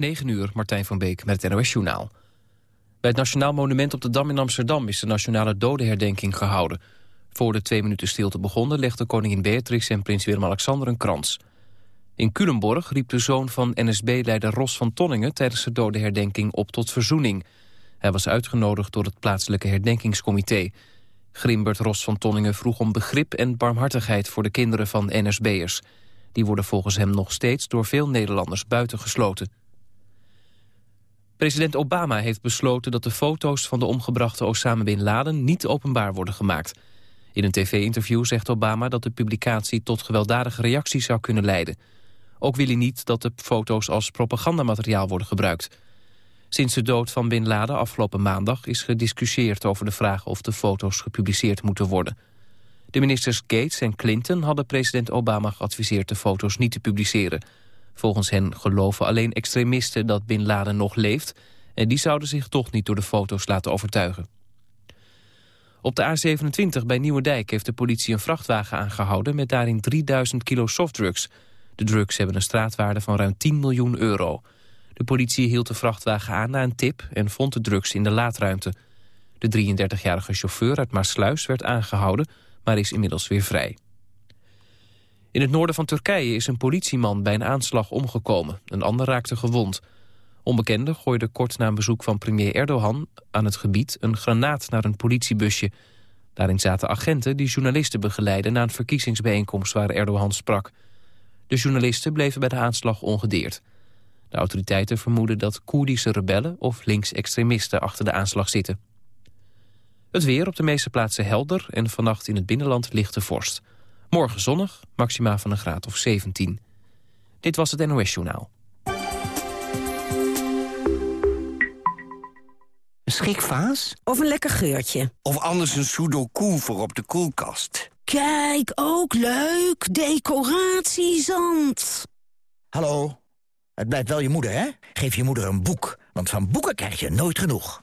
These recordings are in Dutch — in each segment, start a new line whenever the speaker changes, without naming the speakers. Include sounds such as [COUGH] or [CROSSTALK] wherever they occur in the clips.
9 uur, Martijn van Beek met het NOS Journaal. Bij het Nationaal Monument op de Dam in Amsterdam... is de nationale dodenherdenking gehouden. Voor de twee minuten stilte begonnen... legde koningin Beatrix en prins Willem-Alexander een krans. In Culemborg riep de zoon van NSB-leider Ros van Tonningen... tijdens de dodenherdenking op tot verzoening. Hij was uitgenodigd door het plaatselijke herdenkingscomité. Grimbert Ros van Tonningen vroeg om begrip en barmhartigheid... voor de kinderen van NSB'ers. Die worden volgens hem nog steeds door veel Nederlanders buitengesloten. President Obama heeft besloten dat de foto's van de omgebrachte Osama Bin Laden niet openbaar worden gemaakt. In een tv-interview zegt Obama dat de publicatie tot gewelddadige reacties zou kunnen leiden. Ook wil hij niet dat de foto's als propagandamateriaal worden gebruikt. Sinds de dood van Bin Laden afgelopen maandag is gediscussieerd over de vraag of de foto's gepubliceerd moeten worden. De ministers Gates en Clinton hadden president Obama geadviseerd de foto's niet te publiceren. Volgens hen geloven alleen extremisten dat Bin Laden nog leeft... en die zouden zich toch niet door de foto's laten overtuigen. Op de A27 bij Nieuwedijk heeft de politie een vrachtwagen aangehouden... met daarin 3000 kilo softdrugs. De drugs hebben een straatwaarde van ruim 10 miljoen euro. De politie hield de vrachtwagen aan na een tip... en vond de drugs in de laadruimte. De 33-jarige chauffeur uit Maassluis werd aangehouden... maar is inmiddels weer vrij. In het noorden van Turkije is een politieman bij een aanslag omgekomen. Een ander raakte gewond. Onbekenden gooiden kort na een bezoek van premier Erdogan aan het gebied een granaat naar een politiebusje. Daarin zaten agenten die journalisten begeleiden na een verkiezingsbijeenkomst waar Erdogan sprak. De journalisten bleven bij de aanslag ongedeerd. De autoriteiten vermoeden dat Koerdische rebellen of linksextremisten achter de aanslag zitten. Het weer op de meeste plaatsen helder en vannacht in het binnenland lichte vorst. Morgen zonnig, maxima van een graad of 17. Dit was het NOS Journaal.
Een schikvaas?
Of een lekker geurtje?
Of anders een sudoku voor op de koelkast?
Kijk, ook leuk. Decoratiezand.
Hallo? Het blijft wel je moeder, hè? Geef je moeder een boek, want van boeken krijg je nooit genoeg.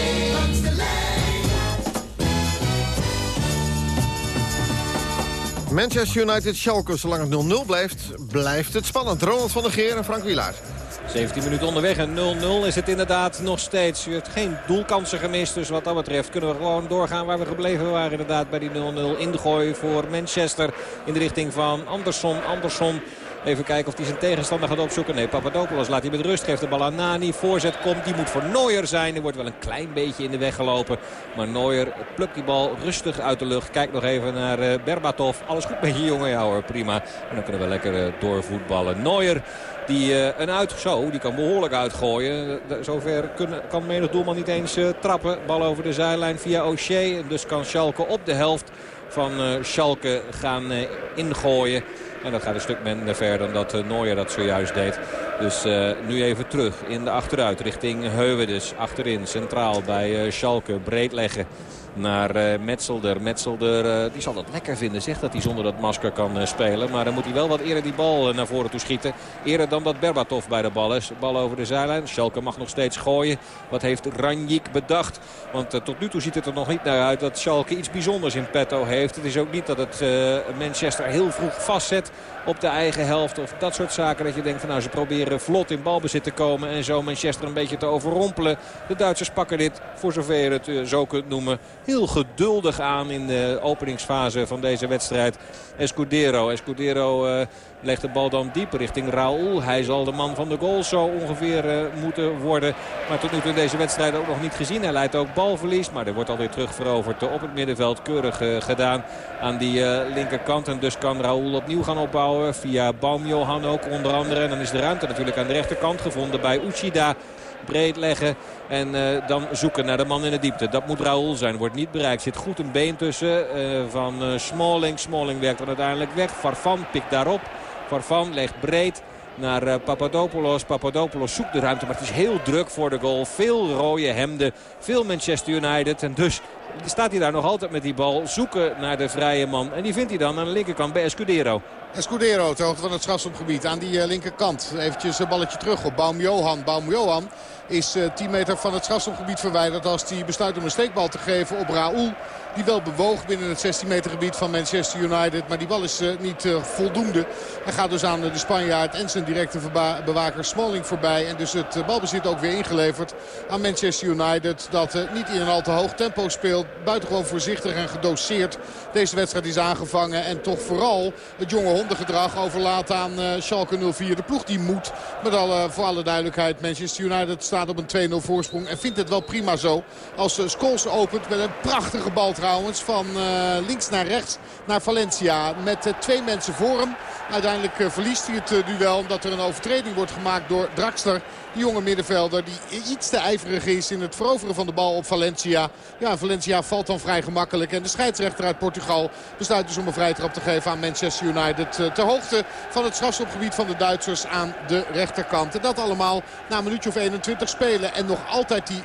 Manchester United Schalke, zolang het 0-0 blijft, blijft het spannend. Ronald van der Geer en Frank Wielaert.
17 minuten onderweg en 0-0 is het inderdaad nog steeds. U heeft geen doelkansen gemist, dus wat dat betreft kunnen we gewoon doorgaan waar we gebleven waren. Inderdaad bij die 0-0 ingooi voor Manchester in de richting van Anderson. Anderson Even kijken of hij zijn tegenstander gaat opzoeken. Nee, Papadopoulos laat hij met rust. Geeft de bal aan Nani. Voorzet komt. Die moet voor Neuer zijn. Er wordt wel een klein beetje in de weg gelopen. Maar Neuer plukt die bal rustig uit de lucht. Kijkt nog even naar uh, Berbatov. Alles goed met je jongen? Ja hoor, prima. En dan kunnen we lekker uh, doorvoetballen. Neuer die uh, een uit, zo, die kan behoorlijk uitgooien. Zover kunnen, kan menig doelman niet eens trappen. Bal over de zijlijn via O'Shea. Dus kan Schalke op de helft van Schalke gaan ingooien. En dat gaat een stuk minder ver dan dat uh, Nooijer dat zojuist deed. Dus uh, nu even terug in de achteruit richting Heuwedes. Achterin centraal bij uh, Schalke breed leggen naar uh, Metzelder. Metzelder uh, die zal het lekker vinden, zegt dat hij zonder dat masker kan uh, spelen. Maar dan moet hij wel wat eerder die bal naar voren toe schieten. Eerder dan dat Berbatov bij de bal is. Bal over de zijlijn. Schalke mag nog steeds gooien. Wat heeft Ranjik bedacht? Want tot nu toe ziet het er nog niet naar uit dat Schalke iets bijzonders in petto heeft. Het is ook niet dat het Manchester heel vroeg vastzet op de eigen helft. Of dat soort zaken dat je denkt van nou ze proberen vlot in balbezit te komen. En zo Manchester een beetje te overrompelen. De Duitsers pakken dit voor zover je het zo kunt noemen heel geduldig aan in de openingsfase van deze wedstrijd. Escudero. Escudero uh, legt de bal dan diep richting Raúl. Hij zal de man van de goal zo ongeveer uh, moeten worden. Maar tot nu toe in deze wedstrijd ook nog niet gezien. Hij leidt ook balverlies. Maar er wordt alweer terug veroverd op het middenveld. Keurig gedaan aan die linkerkant. En dus kan Raúl opnieuw gaan opbouwen. Via Baumjohan ook onder andere. En dan is de ruimte natuurlijk aan de rechterkant gevonden bij Uchida breed leggen. En uh, dan zoeken naar de man in de diepte. Dat moet Raoul zijn. Wordt niet bereikt. Zit goed een been tussen uh, van uh, Smalling. Smalling werkt dan uiteindelijk weg. Farfan pikt daarop. Farfan legt breed naar Papadopoulos. Papadopoulos zoekt de ruimte, maar het is heel druk voor de goal. Veel rode hemden, veel Manchester United. En dus staat hij daar nog altijd met die bal. Zoeken naar de vrije man. En die vindt hij dan aan de linkerkant bij Escudero.
Escudero, ter hoogte van het strafschopgebied aan die linkerkant. Eventjes een balletje terug op Baum-Johan. Baum-Johan is 10 meter van het strafschopgebied verwijderd als hij besluit om een steekbal te geven op Raoul. Die wel bewoog binnen het 16 meter gebied van Manchester United. Maar die bal is uh, niet uh, voldoende. Hij gaat dus aan de Spanjaard en zijn directe bewaker Smalling voorbij. En dus het balbezit ook weer ingeleverd aan Manchester United. Dat niet in een al te hoog tempo speelt. Buitengewoon voorzichtig en gedoseerd. Deze wedstrijd is aangevangen. En toch vooral het jonge hondengedrag overlaat aan Schalke 04. De ploeg die moet. Met alle, voor alle duidelijkheid. Manchester United staat op een 2-0 voorsprong. En vindt het wel prima zo. Als Scholes opent met een prachtige bal trouwens. Van uh, links naar rechts naar Valencia. Met uh, twee mensen voor hem. Uiteindelijk verliest hij het duel omdat er een overtreding wordt gemaakt door Draxler. Die jonge middenvelder die iets te ijverig is in het veroveren van de bal op Valencia. Ja, Valencia valt dan vrij gemakkelijk. En de scheidsrechter uit Portugal besluit dus om een vrijtrap te geven aan Manchester United. Ter hoogte van het strafschopgebied van de Duitsers aan de rechterkant. En dat allemaal na een minuutje of 21 spelen. En nog altijd die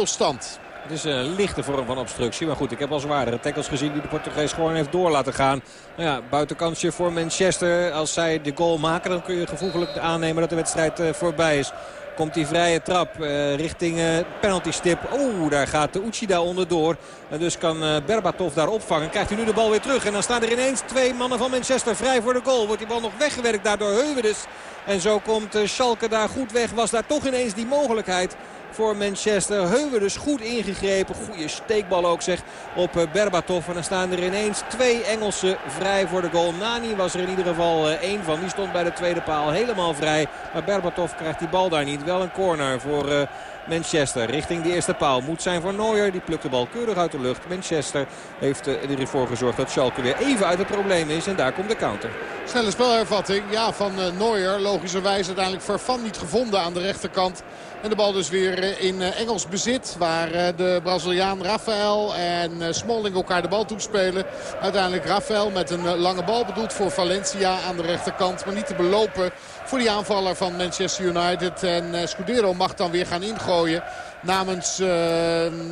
0-0 stand.
Het is een lichte vorm van obstructie. Maar goed, ik heb al zwaardere tackles gezien die de Portugees gewoon heeft door laten gaan. Nou ja, buitenkansje voor Manchester. Als zij de goal maken, dan kun je gevoeglijk aannemen dat de wedstrijd voorbij is. Komt die vrije trap uh, richting uh, penalty stip. Oeh, daar gaat de Uchida onderdoor. En dus kan uh, Berbatov daar opvangen. Krijgt hij nu de bal weer terug. En dan staan er ineens twee mannen van Manchester vrij voor de goal. Wordt die bal nog weggewerkt daardoor Heuwedes. En zo komt Schalke daar goed weg. Was daar toch ineens die mogelijkheid voor Manchester. Heuwer dus goed ingegrepen. Goede steekbal ook zeg op eh, Berbatov. En dan staan er ineens twee Engelsen vrij voor de goal. Nani was er in ieder geval eh, één van. Die stond bij de tweede paal helemaal vrij. Maar Berbatov krijgt die bal daar niet. Wel een corner voor... Manchester richting de eerste paal. Moet zijn voor Neuer. Die plukt de bal keurig uit de lucht. Manchester heeft ervoor gezorgd dat Schalke weer even uit het probleem is. En daar komt de counter.
Snelle spelhervatting ja, van Neuer. Logischerwijs uiteindelijk Vervan niet gevonden aan de rechterkant. En de bal dus weer eh, in eh, Engels bezit. Waar eh, de Braziliaan Rafael en Smalling elkaar de bal toespelen. Uiteindelijk Rafael met een lange bal bedoeld voor Valencia aan de rechterkant. Maar niet te belopen voor die aanvaller van Manchester United. En Scudero mag dan weer gaan ingooien namens uh,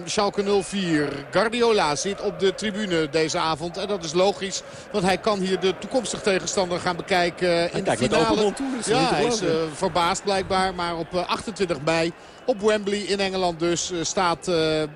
Schalke 04. Guardiola zit op de tribune deze avond. En dat is logisch, want hij kan hier de toekomstige tegenstander gaan bekijken in de finale. Ja, hij is uh, verbaasd blijkbaar. Maar op 28 mei op Wembley in Engeland dus staat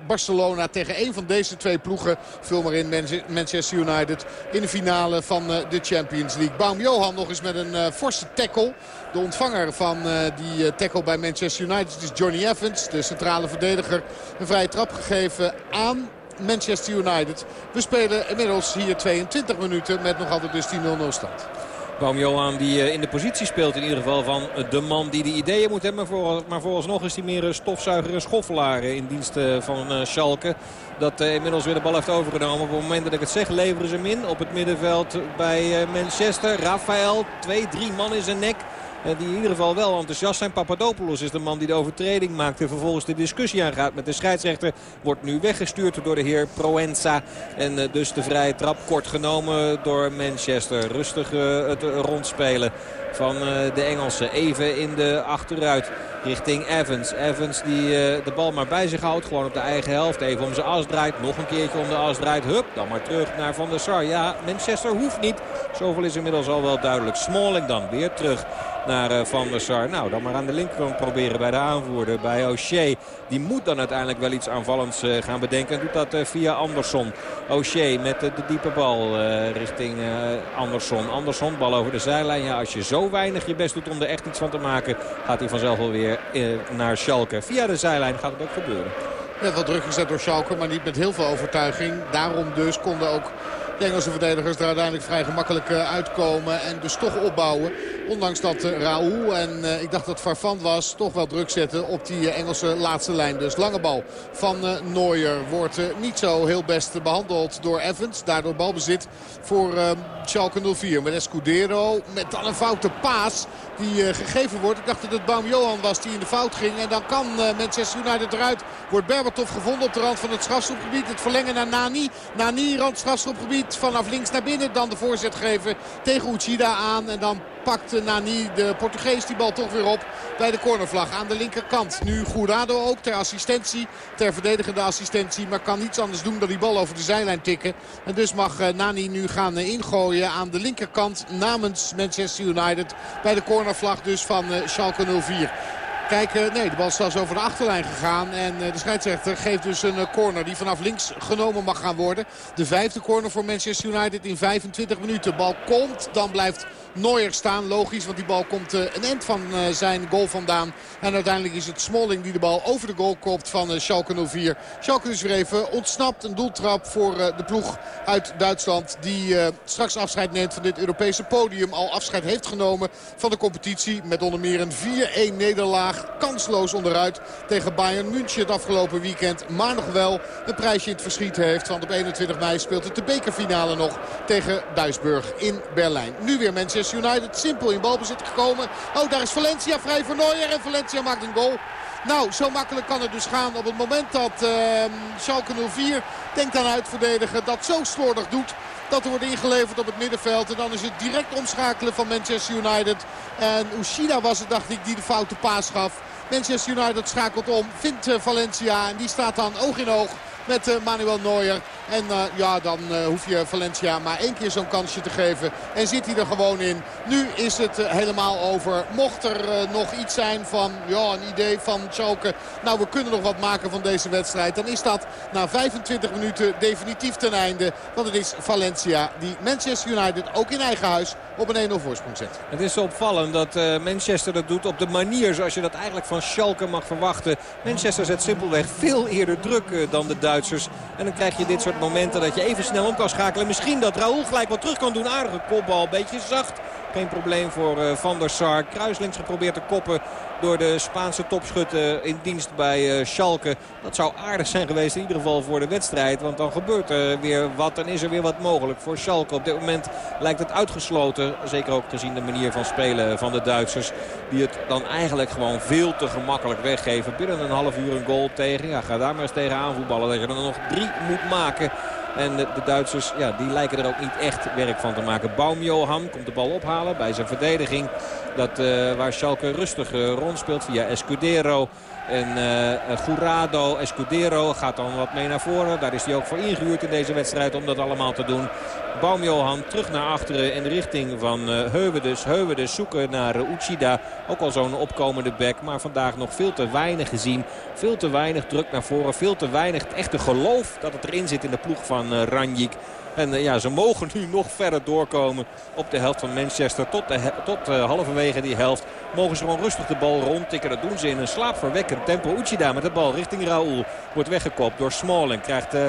Barcelona tegen een van deze twee ploegen. Vul maar in Manchester United in de finale van de Champions League. Baum Johan nog eens met een forse tackle. De ontvanger van die tackle bij Manchester United is Johnny Evans. De centrale verdediger een vrije trap gegeven aan Manchester United. We spelen inmiddels hier 22 minuten met nog altijd dus die 0-0 stand.
Baum Johan die in de positie speelt in ieder geval van de man die de ideeën moet hebben. Maar vooralsnog is hij meer stofzuiger en schoffelaar in dienst van Schalke. Dat inmiddels weer de bal heeft overgenomen. Op het moment dat ik het zeg leveren ze hem in op het middenveld bij Manchester. Rafael, twee, drie man in zijn nek. Die in ieder geval wel enthousiast zijn. Papadopoulos is de man die de overtreding maakt. En vervolgens de discussie aangaat met de scheidsrechter. Wordt nu weggestuurd door de heer Proenza. En dus de vrije trap kort genomen door Manchester. Rustig het rondspelen van de Engelsen. Even in de achteruit richting Evans. Evans die de bal maar bij zich houdt. Gewoon op de eigen helft. Even om zijn as draait. Nog een keertje om de as draait. Hup, dan maar terug naar Van der Sar. Ja, Manchester hoeft niet. Zoveel is inmiddels al wel duidelijk. Smalling dan weer terug naar Van der Sar. Nou, dan maar aan de linkerkant proberen bij de aanvoerder. Bij O'Shea. Die moet dan uiteindelijk wel iets aanvallends gaan bedenken. En doet dat via Andersson. O'Shea met de diepe bal richting Andersson. Andersson, bal over de zijlijn. Ja, als je zo weinig je best doet om er echt iets van te maken... gaat hij vanzelf wel weer naar Schalke. Via de zijlijn gaat het ook gebeuren.
Net wat druk gezet door Schalke, maar niet met heel veel overtuiging. Daarom dus konden ook de Engelse verdedigers er uiteindelijk vrij gemakkelijk uitkomen. En dus toch opbouwen. Ondanks dat Raoul en uh, ik dacht dat Farfan was toch wel druk zetten op die Engelse laatste lijn. Dus lange bal van Neuer wordt niet zo heel best behandeld door Evans. Daardoor balbezit voor Schalke 04 met Escudero. Met dan een foute paas die gegeven wordt. Ik dacht dat het Baum Johan was die in de fout ging. En dan kan Manchester United eruit. Wordt Berbatov gevonden op de rand van het strafschopgebied. Het verlengen naar Nani. Nani rand strafschopgebied vanaf links naar binnen. Dan de voorzet geven tegen Uchida aan. En dan pakt Nani, de Portugees, die bal toch weer op bij de cornervlag aan de linkerkant. Nu Gourado ook ter assistentie, ter verdedigende assistentie. Maar kan niets anders doen dan die bal over de zijlijn tikken. En dus mag Nani nu gaan ingooien aan de linkerkant namens Manchester United. Bij de cornervlag dus van Schalke 04. Kijk, nee, de bal is zelfs over de achterlijn gegaan. En de scheidsrechter geeft dus een corner die vanaf links genomen mag gaan worden. De vijfde corner voor Manchester United in 25 minuten. De bal komt, dan blijft Neuer staan. Logisch, want die bal komt uh, een end van uh, zijn goal vandaan. En uiteindelijk is het Smalling die de bal over de goal kopt van uh, Schalke 04. Schalke dus weer even ontsnapt. Een doeltrap voor de ploeg uit Duitsland. Die straks afscheid neemt van dit Europese podium. Al afscheid heeft genomen van de competitie. Met onder meer een 4-1 nederlaag. Kansloos onderuit tegen Bayern München het afgelopen weekend. Maar nog wel een prijsje in het verschiet heeft. Want op 21 mei speelt het de bekerfinale nog tegen Duisburg in Berlijn. Nu weer mensen United simpel in balbezit gekomen. Oh, daar is Valencia vrij voor Neuer. En Valencia maakt een goal. Nou, zo makkelijk kan het dus gaan op het moment dat uh, Schalke 04 denkt aan uitverdedigen. Dat zo slordig doet dat er wordt ingeleverd op het middenveld. En dan is het direct omschakelen van Manchester United. En Ushida was het, dacht ik, die de foute paas gaf. Manchester United schakelt om, vindt uh, Valencia en die staat dan oog in oog met uh, Manuel Neuer. En uh, ja, dan hoef je Valencia maar één keer zo'n kansje te geven. En zit hij er gewoon in. Nu is het helemaal over. Mocht er nog iets zijn van ja, een idee van Schalke. Nou, we kunnen nog wat maken van deze wedstrijd. Dan is dat na 25 minuten definitief ten einde. Want het is Valencia die Manchester United ook in eigen huis op een 1-0 voorsprong zet.
Het is opvallend dat Manchester dat doet op de manier zoals je dat eigenlijk van Schalke mag verwachten. Manchester zet simpelweg veel eerder druk dan de Duitsers. En dan krijg je dit soort momenten dat je even snel om kan schakelen. Misschien dat Raoul gelijk wat terug kan doen. Aardige kopbal, beetje zacht. Geen probleem voor uh, Van der Sar. Kruislinks geprobeerd te koppen door de Spaanse topschutter in dienst bij uh, Schalke. Dat zou aardig zijn geweest in ieder geval voor de wedstrijd. Want dan gebeurt er weer wat en is er weer wat mogelijk voor Schalke. Op dit moment lijkt het uitgesloten. Zeker ook gezien de manier van spelen van de Duitsers. Die het dan eigenlijk gewoon veel te gemakkelijk weggeven. Binnen een half uur een goal tegen. Ja, ga daar maar eens tegen aanvoetballen. Dat je er nog drie moet maken. En de, Duitsers ja, die lijken er ook niet echt werk van te maken. Baumjohan komt de bal ophalen bij zijn verdediging. Dat, uh, waar Schalke rustig uh, rondspeelt via Escudero. En uh, Jurado, Escudero gaat dan wat mee naar voren. Daar is hij ook voor ingehuurd in deze wedstrijd om dat allemaal te doen. Baumjohan terug naar achteren in de richting van uh, Heuwedes. Heuwedes zoeken naar uh, Uchida. Ook al zo'n opkomende back. Maar vandaag nog veel te weinig gezien. Veel te weinig druk naar voren. Veel te weinig echte geloof dat het erin zit in de ploeg van Ranjik. En uh, ja, ze mogen nu nog verder doorkomen op de helft van Manchester. Tot, de, tot uh, halverwege die helft mogen ze gewoon rustig de bal rondtikken. Dat doen ze in een slaapverwekkend tempo. Uchida met de bal richting Raoul. Wordt weggekopt door Smalling. Krijgt uh,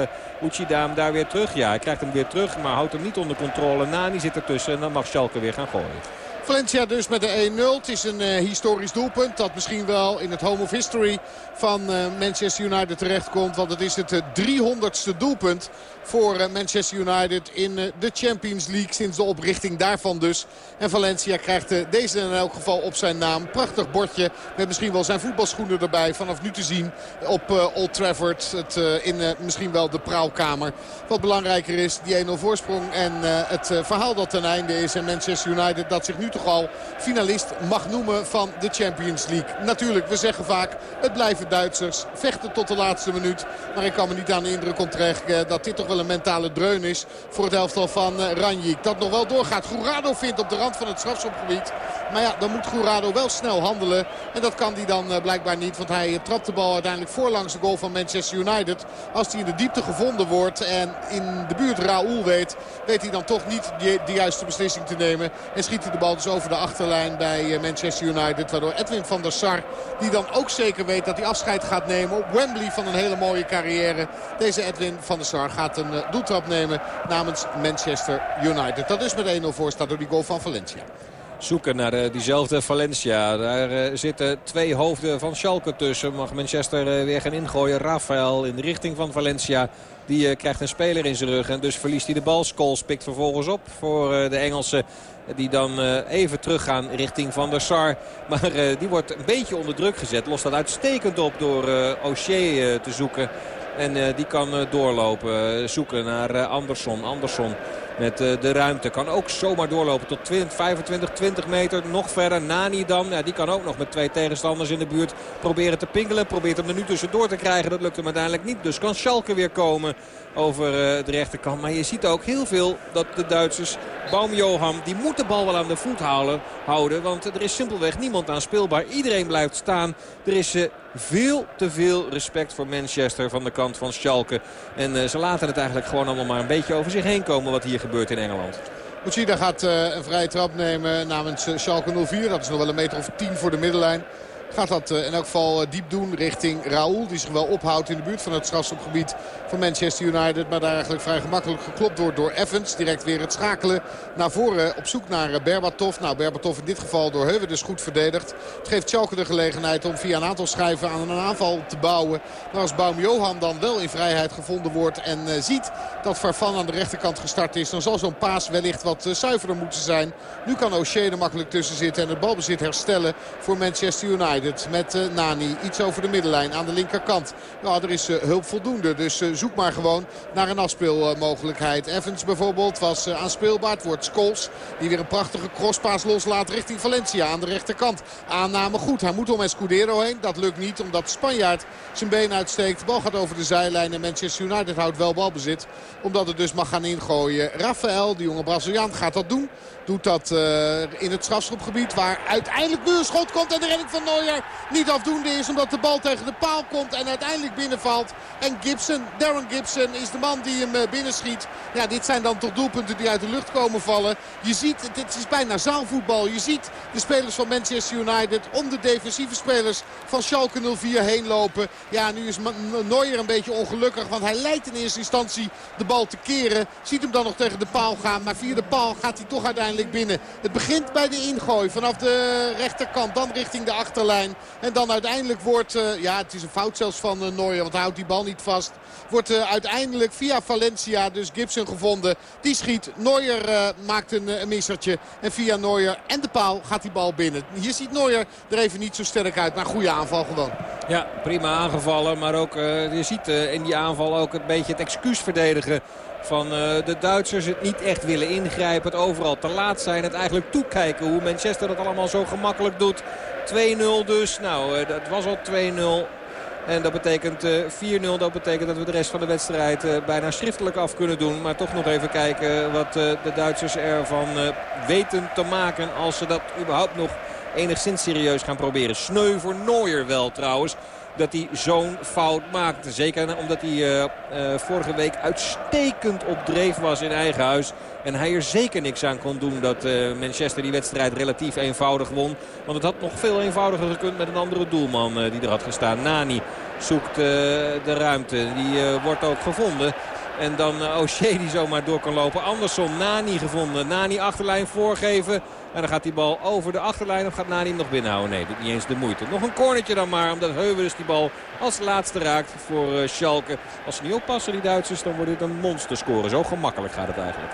Uchida hem daar weer terug? Ja, hij krijgt hem weer terug, maar houdt hem niet onder controle. Nani zit ertussen en dan mag Schalke weer gaan gooien.
Valencia dus met de 1-0. Het is een uh, historisch doelpunt dat misschien wel in het home of history van uh, Manchester United terechtkomt. Want het is het uh, 300ste doelpunt voor Manchester United in de Champions League. Sinds de oprichting daarvan dus. En Valencia krijgt deze in elk geval op zijn naam. Prachtig bordje met misschien wel zijn voetbalschoenen erbij. Vanaf nu te zien op Old Trafford. Het, in misschien wel de praalkamer. Wat belangrijker is, die 1-0 voorsprong. En het verhaal dat ten einde is. En Manchester United dat zich nu toch al finalist mag noemen van de Champions League. Natuurlijk, we zeggen vaak, het blijven Duitsers. Vechten tot de laatste minuut. Maar ik kan me niet aan de indruk onttrekken dat dit toch wel een mentale dreun is voor het elftal van Ranjik. Dat nog wel doorgaat. Gourado vindt op de rand van het strafschopgebied. Maar ja, dan moet Gourado wel snel handelen. En dat kan hij dan blijkbaar niet. Want hij trapt de bal uiteindelijk voorlangs de goal van Manchester United. Als hij in de diepte gevonden wordt en in de buurt Raoul weet... weet hij dan toch niet de juiste beslissing te nemen. En schiet hij de bal dus over de achterlijn bij Manchester United. Waardoor Edwin van der Sar, die dan ook zeker weet dat hij afscheid gaat nemen op Wembley van een hele mooie carrière. Deze Edwin van der Sar gaat een doeltrap nemen namens Manchester United. Dat is met 1-0 voor staat door die goal van Valencia
zoeken naar uh, diezelfde Valencia. Daar zitten twee hoofden van Schalke tussen. Mag Manchester weer gaan ingooien. Rafael in de richting van Valencia. Die krijgt een speler in zijn rug en dus verliest hij de bal. Scholes pikt vervolgens op voor de Engelsen. Die dan even teruggaan richting Van der Sar. Maar die wordt een beetje onder druk gezet. Lost dat uitstekend op door O'Shea te zoeken. En die kan doorlopen. zoeken naar Anderson. Anderson met de ruimte. Kan ook zomaar doorlopen tot 20, 25, 20 meter. Nog verder. Nani dan. Ja, die kan ook nog met twee tegenstanders in de buurt proberen te pingelen. Probeert hem er nu tussendoor te krijgen. Dat lukt hem uiteindelijk niet. Dus kan Schalke weer komen over uh, de rechterkant. Maar je ziet ook heel veel dat de Duitsers, Baum-Johan, die moet de bal wel aan de voet houden. Want er is simpelweg niemand aan speelbaar. Iedereen blijft staan. Er is uh, veel te veel respect voor Manchester van de kant van Schalke. En uh, ze laten het eigenlijk gewoon allemaal maar een beetje over zich heen komen wat hier gebeurt in Engeland.
Mucida gaat een vrije trap nemen namens Schalke 04. Dat is nog wel een meter of 10 voor de middenlijn. Gaat dat in elk geval diep doen richting Raoul. Die zich wel ophoudt in de buurt van het strafschopgebied van Manchester United. Maar daar eigenlijk vrij gemakkelijk geklopt wordt door Evans. Direct weer het schakelen naar voren op zoek naar Berbatov. Nou, Berbatov in dit geval door Heuwe dus goed verdedigd. Het geeft Schalke de gelegenheid om via een aantal schijven aan een aanval te bouwen. Maar als Baum-Johan dan wel in vrijheid gevonden wordt en ziet dat Farfan aan de rechterkant gestart is... dan zal zo'n paas wellicht wat zuiverder moeten zijn. Nu kan O'Shea er makkelijk tussen zitten en het balbezit herstellen voor Manchester United. Met uh, Nani iets over de middenlijn aan de linkerkant. Nou, er is hulp voldoende, dus zoek maar gewoon naar een afspeelmogelijkheid. Evans bijvoorbeeld was aanspeelbaar. Het wordt Scholes die weer een prachtige crosspaas loslaat richting Valencia aan de rechterkant. Aanname goed. Hij moet om Escudero heen. Dat lukt niet omdat Spanjaard zijn been uitsteekt. De bal gaat over de zijlijn en Manchester United houdt wel balbezit. Omdat het dus mag gaan ingooien. Rafael, de jonge Braziliaan, gaat dat doen. Doet dat uh, in het strafschopgebied waar uiteindelijk nu schot komt. En de redding van Neuer niet afdoende is omdat de bal tegen de paal komt. En uiteindelijk binnenvalt. En Gibson, Darren Gibson is de man die hem uh, binnenschiet. Ja, dit zijn dan toch doelpunten die uit de lucht komen vallen. Je ziet, dit is bijna zaalvoetbal. Je ziet de spelers van Manchester United om de defensieve spelers van Schalke 04 heen lopen. Ja, nu is Neuer een beetje ongelukkig. Want hij lijkt in eerste instantie de bal te keren. Ziet hem dan nog tegen de paal gaan. Maar via de paal gaat hij toch uiteindelijk binnen. Het begint bij de ingooi vanaf de rechterkant. Dan richting de achterlijn. En dan uiteindelijk wordt, uh, ja het is een fout zelfs van uh. Want hij houdt die bal niet vast. Wordt uh, uiteindelijk via Valencia dus Gibson gevonden. Die schiet. Neuer maakt een, een missertje. En via Neuer en de paal gaat die bal binnen. Hier ziet Neuer er even niet zo sterk uit. Maar goede aanval gewoon.
Ja, prima aangevallen. Maar ook, je ziet in die aanval ook een beetje het excuus verdedigen van de Duitsers. Het niet echt willen ingrijpen. Het overal te laat zijn. Het eigenlijk toekijken hoe Manchester dat allemaal zo gemakkelijk doet. 2-0 dus. Nou, dat was al 2-0. En dat betekent uh, 4-0. Dat betekent dat we de rest van de wedstrijd bijna schriftelijk af kunnen doen. Maar toch nog even kijken wat de Duitsers ervan weten te maken. Als ze dat überhaupt nog enigszins serieus gaan proberen. Sneu voor Nooier wel trouwens dat hij zo'n fout maakt. Zeker omdat hij uh, uh, vorige week uitstekend op dreef was in eigen huis. En hij er zeker niks aan kon doen dat uh, Manchester die wedstrijd relatief eenvoudig won. Want het had nog veel eenvoudiger gekund met een andere doelman die er had gestaan. Nani zoekt de ruimte. Die wordt ook gevonden. En dan O'Shea die zomaar door kan lopen. Andersom Nani gevonden. Nani achterlijn voorgeven. En dan gaat die bal over de achterlijn of gaat Nani hem nog binnenhouden? Nee, doet niet eens de moeite. Nog een cornertje dan maar, omdat Heuvelus die bal als laatste raakt voor uh, Schalke. Als ze niet oppassen, die Duitsers, dan wordt dit een monsterscore. Zo gemakkelijk gaat het eigenlijk.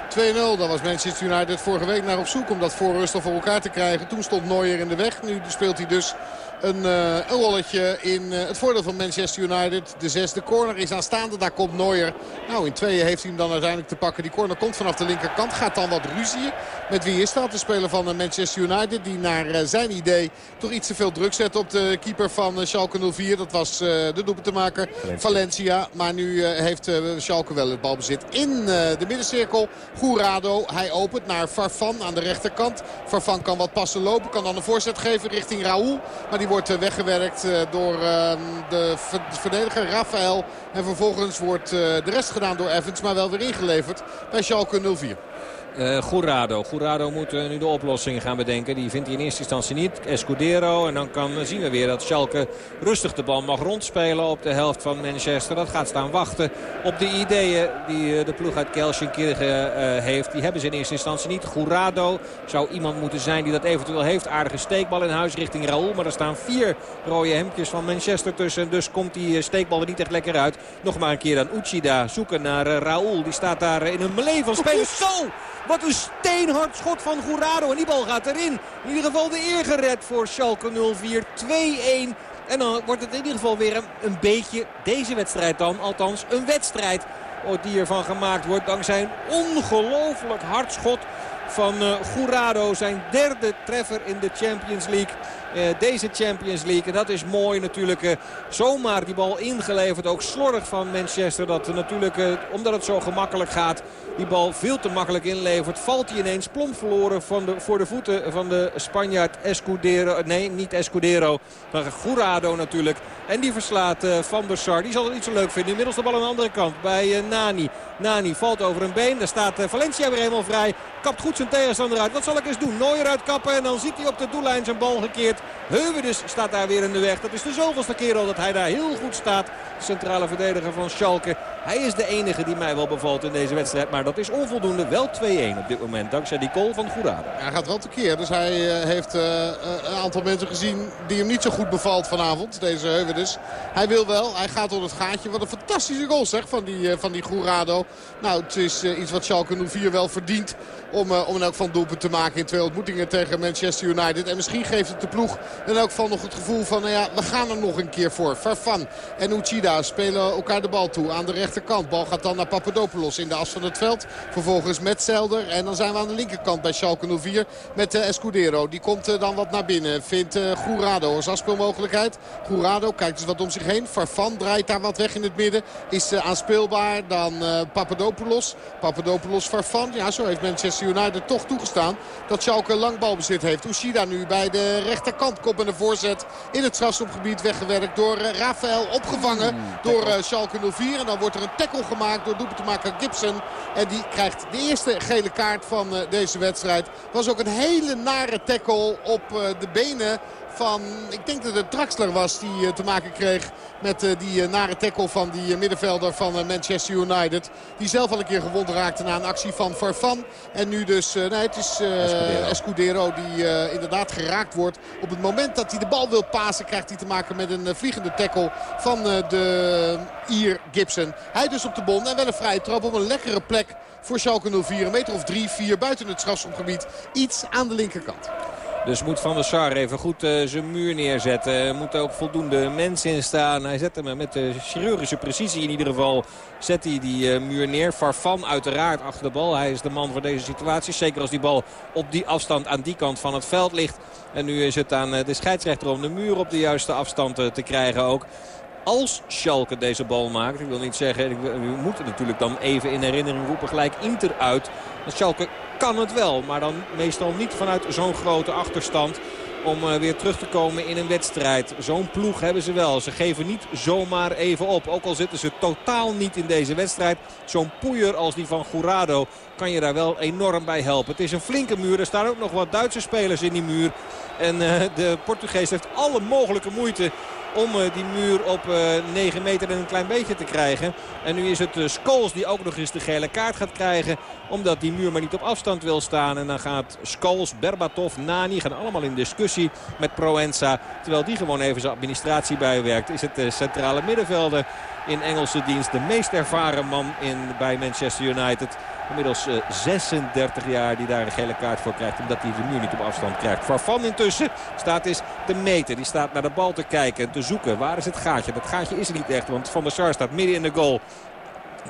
2-0, dan was Manchester United vorige week naar op zoek om dat voor rust voor elkaar te krijgen. Toen stond Neuer in de weg. Nu speelt hij dus een, uh, een rolletje in uh, het voordeel van Manchester United. De zesde corner is aanstaande. Daar komt Neuer. Nou, in tweeën heeft hij hem dan uiteindelijk te pakken. Die corner komt vanaf de linkerkant. Gaat dan wat ruzie. Met wie is dat? De speler van uh, Manchester United. Die naar zijn idee toch iets te veel druk zet op de keeper van Schalke 04. Dat was de doelpunt te maken. Valencia. Valencia. Maar nu heeft Schalke wel het balbezit in de middencirkel. Gourado. Hij opent naar Farfan aan de rechterkant. Farfan kan wat passen lopen. Kan dan een voorzet geven richting Raoul. Maar die die wordt eh, weggewerkt eh, door ehm, de verdediger Rafael. En vervolgens wordt eh, de rest gedaan door Evans. Maar wel weer ingeleverd bij Schalke 04.
Uh, Gourado. Gourado moet uh, nu de oplossing gaan bedenken. Die vindt hij in eerste instantie niet. Escudero. En dan kan, zien we weer dat Schalke rustig de bal mag rondspelen op de helft van Manchester. Dat gaat staan wachten op de ideeën die uh, de ploeg uit Kelsenkirchen heeft. Die hebben ze in eerste instantie niet. Gourado zou iemand moeten zijn die dat eventueel heeft. Aardige steekbal in huis richting Raoul. Maar er staan vier rode hemdjes van Manchester tussen. Dus komt die steekbal er niet echt lekker uit. Nog maar een keer aan Uchida zoeken naar Raoul. Die staat daar in een melee van spelers. Zo! Wat een steenhard schot van Gourado. En die bal gaat erin. In ieder geval de eer gered voor Schalke 04. 2-1. En dan wordt het in ieder geval weer een, een beetje, deze wedstrijd dan, althans een wedstrijd die ervan gemaakt wordt. Dankzij een ongelooflijk hard schot van uh, Gourado. Zijn derde treffer in de Champions League. Uh, deze Champions League. En dat is mooi natuurlijk. Uh, zomaar die bal ingeleverd. Ook slordig van Manchester. Dat natuurlijk, omdat het zo gemakkelijk gaat, die bal veel te makkelijk inlevert. Valt hij ineens plomp verloren van de, voor de voeten van de Spanjaard Escudero. Nee, niet Escudero. Maar Gourado natuurlijk. En die verslaat Van der Sar. Die zal het niet zo leuk vinden. Inmiddels de bal aan de andere kant bij Nani. Nani valt over een been. Daar staat Valencia weer helemaal vrij. Kapt goed zijn tegenstander uit. Wat zal ik eens doen? Nooier uitkappen en dan ziet hij op de doellijn zijn bal gekeerd. Heuvedes staat daar weer in de weg. Dat is de zoveelste keer al dat hij daar heel goed staat. Centrale verdediger van Schalke. Hij is de enige die mij wel bevalt in deze wedstrijd. Maar dat is onvoldoende. Wel 2-1 op dit moment. Dankzij die goal van Gourado.
Hij gaat wel tekeer. Dus hij uh, heeft uh, een aantal mensen gezien die hem niet zo goed bevalt vanavond. Deze Heuvedes. Hij wil wel. Hij gaat door het gaatje. Wat een fantastische goal zeg van die, van die Gourado. Nou, het is iets wat Schalke 04 wel verdient. Om, om in elk geval doelpunt te maken in twee ontmoetingen tegen Manchester United. En misschien geeft het de ploeg in elk geval nog het gevoel van... Nou ja, we gaan er nog een keer voor. Farfan en Uchida spelen elkaar de bal toe aan de rechterkant. Bal gaat dan naar Papadopoulos in de as van het veld. Vervolgens met Zelder. En dan zijn we aan de linkerkant bij Schalke 04 met uh, Escudero. Die komt uh, dan wat naar binnen. Vindt uh, Gourado als afspeelmogelijkheid. Gourado kijkt dus wat om zich heen. Farfan draait daar wat weg in het midden. Is aanspeelbaar. Dan Papadopoulos. Papadopoulos Farfan. Ja, zo heeft Manchester United toch toegestaan dat Schalke lang balbezit heeft. Ushida nu bij de rechterkant komt met een voorzet in het strafschopgebied weggewerkt door Rafael. Opgevangen mm, door Schalke 04. En dan wordt er een tackle gemaakt door doelpuntemaker Gibson. En die krijgt de eerste gele kaart van uh, deze wedstrijd. Was ook een hele nare tackle op de benen van, ik denk dat het Draxler was die uh, te maken kreeg met uh, die uh, nare tackle van die middenvelder van Manchester United. Die zelf al een keer gewond raakte na een actie van Farfan. En nu dus, nee het is Escudero. Escudero. die inderdaad geraakt wordt. Op het moment dat hij de bal wil pasen krijgt hij te maken met een vliegende tackle van de Ier Gibson. Hij dus op de bon en wel een vrije trap op een lekkere plek voor Schalke 04. Een meter of drie, vier buiten het strafschopgebied. Iets aan de linkerkant.
Dus moet Van der Sar even goed uh, zijn muur neerzetten. Er moeten ook voldoende mensen in staan. Hij zet hem met chirurgische precisie in ieder geval. Zet hij die uh, muur neer. Farfan uiteraard achter de bal. Hij is de man voor deze situatie. Zeker als die bal op die afstand aan die kant van het veld ligt. En nu is het aan de scheidsrechter om de muur op de juiste afstand te krijgen ook als Schalke deze bal maakt. Ik wil niet zeggen, we moeten natuurlijk dan even in herinnering roepen gelijk Inter uit. Dat Schalke kan het wel, maar dan meestal niet vanuit zo'n grote achterstand om uh, weer terug te komen in een wedstrijd. Zo'n ploeg hebben ze wel. Ze geven niet zomaar even op. Ook al zitten ze totaal niet in deze wedstrijd. Zo'n poeier als die van Gourado kan je daar wel enorm bij helpen. Het is een flinke muur. Er staan ook nog wat Duitse spelers in die muur. En uh, de Portugees heeft alle mogelijke moeite om eh, die muur op 9 meter en een klein beetje te krijgen. En nu is het Scholes die ook nog eens de gele kaart gaat krijgen. Omdat die muur maar niet op afstand wil staan. En dan gaat Scholes, Berbatov, Nani gaan allemaal in discussie met Proenza. Terwijl die gewoon even zijn administratie bijwerkt. Is het centrale middenvelder in Engelse dienst. De meest ervaren man in, bij Manchester United. Inmiddels 36 eh, jaar die daar een gele kaart voor krijgt. Omdat hij de muur niet op afstand krijgt. Farfan intussen staat is te meten. Die staat naar de bal te kijken en te zoeken. Waar is het gaatje? Dat gaatje is er niet echt. Want Van der Sar staat midden in de goal.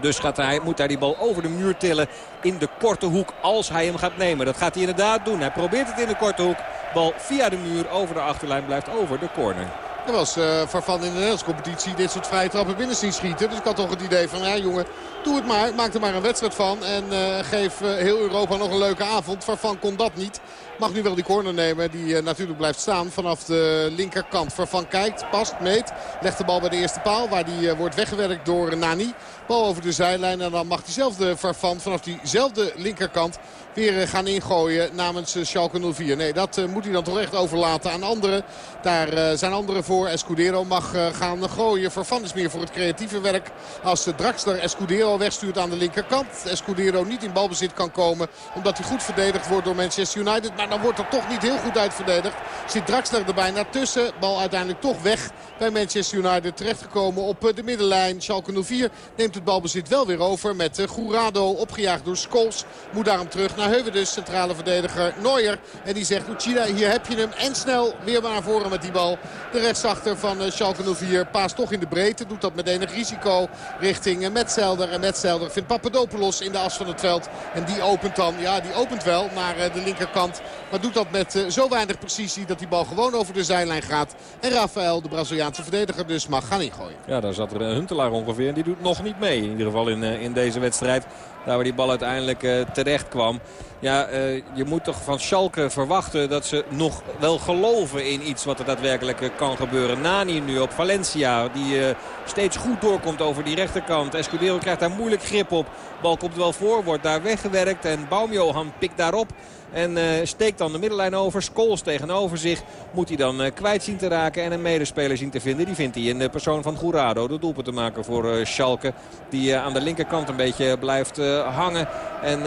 Dus gaat hij, moet hij die bal over de muur tillen in de korte hoek als hij hem gaat nemen. Dat gaat hij inderdaad doen. Hij probeert het in de korte hoek. Bal via de muur over de achterlijn blijft over de corner.
Er was uh, Farfan in de Nederlandse competitie dit soort vrije trappen binnen zien schieten. Dus ik had toch het idee van, ja jongen, doe het maar. Maak er maar een wedstrijd van. En uh, geef uh, heel Europa nog een leuke avond. Farfan kon dat niet. Mag nu wel die corner nemen die natuurlijk blijft staan vanaf de linkerkant. Farfan kijkt, past, meet. Legt de bal bij de eerste paal waar die wordt weggewerkt door Nani. Bal over de zijlijn en dan mag diezelfde Farfan vanaf diezelfde linkerkant weer gaan ingooien namens Schalke 04. Nee, dat moet hij dan toch echt overlaten aan anderen. Daar zijn anderen voor. Escudero mag gaan gooien. Farfan is meer voor het creatieve werk. Als Draxler Escudero wegstuurt aan de linkerkant. Escudero niet in balbezit kan komen. Omdat hij goed verdedigd wordt door Manchester United. Maar dan wordt er toch niet heel goed uitverdedigd. Zit Draxler er bijna tussen. Bal uiteindelijk toch weg bij Manchester United. Terechtgekomen op de middenlijn. Schalke 04 neemt het balbezit wel weer over. Met Gourado opgejaagd door Scholes. Moet daarom terug naar Heuvedes. Centrale verdediger Neuer. En die zegt Uchida hier heb je hem. En snel weer maar naar voren met die bal. De rechts linksachter van Schalke 04 paast toch in de breedte. Doet dat met enig risico richting Metzelder. En Metzelder vindt Papadopoulos in de as van het veld. En die opent dan, ja die opent wel naar de linkerkant. Maar doet dat met zo weinig precisie dat die bal gewoon over de zijlijn gaat. En Rafael, de Braziliaanse verdediger, dus mag gaan ingooien.
Ja, daar zat er een Huntelaar ongeveer. En die doet nog niet mee. In ieder geval in, in deze wedstrijd. Daar waar die bal uiteindelijk uh, terecht kwam. Ja, uh, je moet toch van Schalke verwachten dat ze nog wel geloven in iets wat er daadwerkelijk uh, kan gebeuren. Nani nu op Valencia, die steeds goed doorkomt over die rechterkant. Escudero krijgt daar moeilijk grip op. Bal komt wel voor, wordt daar weggewerkt en Baumjohan pikt daarop. En uh, steekt dan de middenlijn over. Scholes tegenover zich moet hij dan uh, kwijt zien te raken. En een medespeler zien te vinden. Die vindt hij in de persoon van Gourado. De doelpunt te maken voor uh, Schalke. Die aan de linkerkant een beetje blijft hangen. En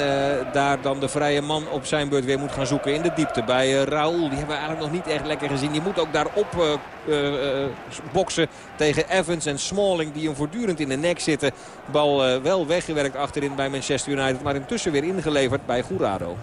daar dan de vrije man op zijn beurt weer moet gaan zoeken in de diepte. Bij Raoul. Die hebben we eigenlijk nog niet echt lekker gezien. Die moet ook daarop boksen tegen Evans en Smalling. Die hem voortdurend in de nek zitten. Bal wel weggewerkt achterin bij Manchester United. Maar intussen weer ingeleverd bij Gourado.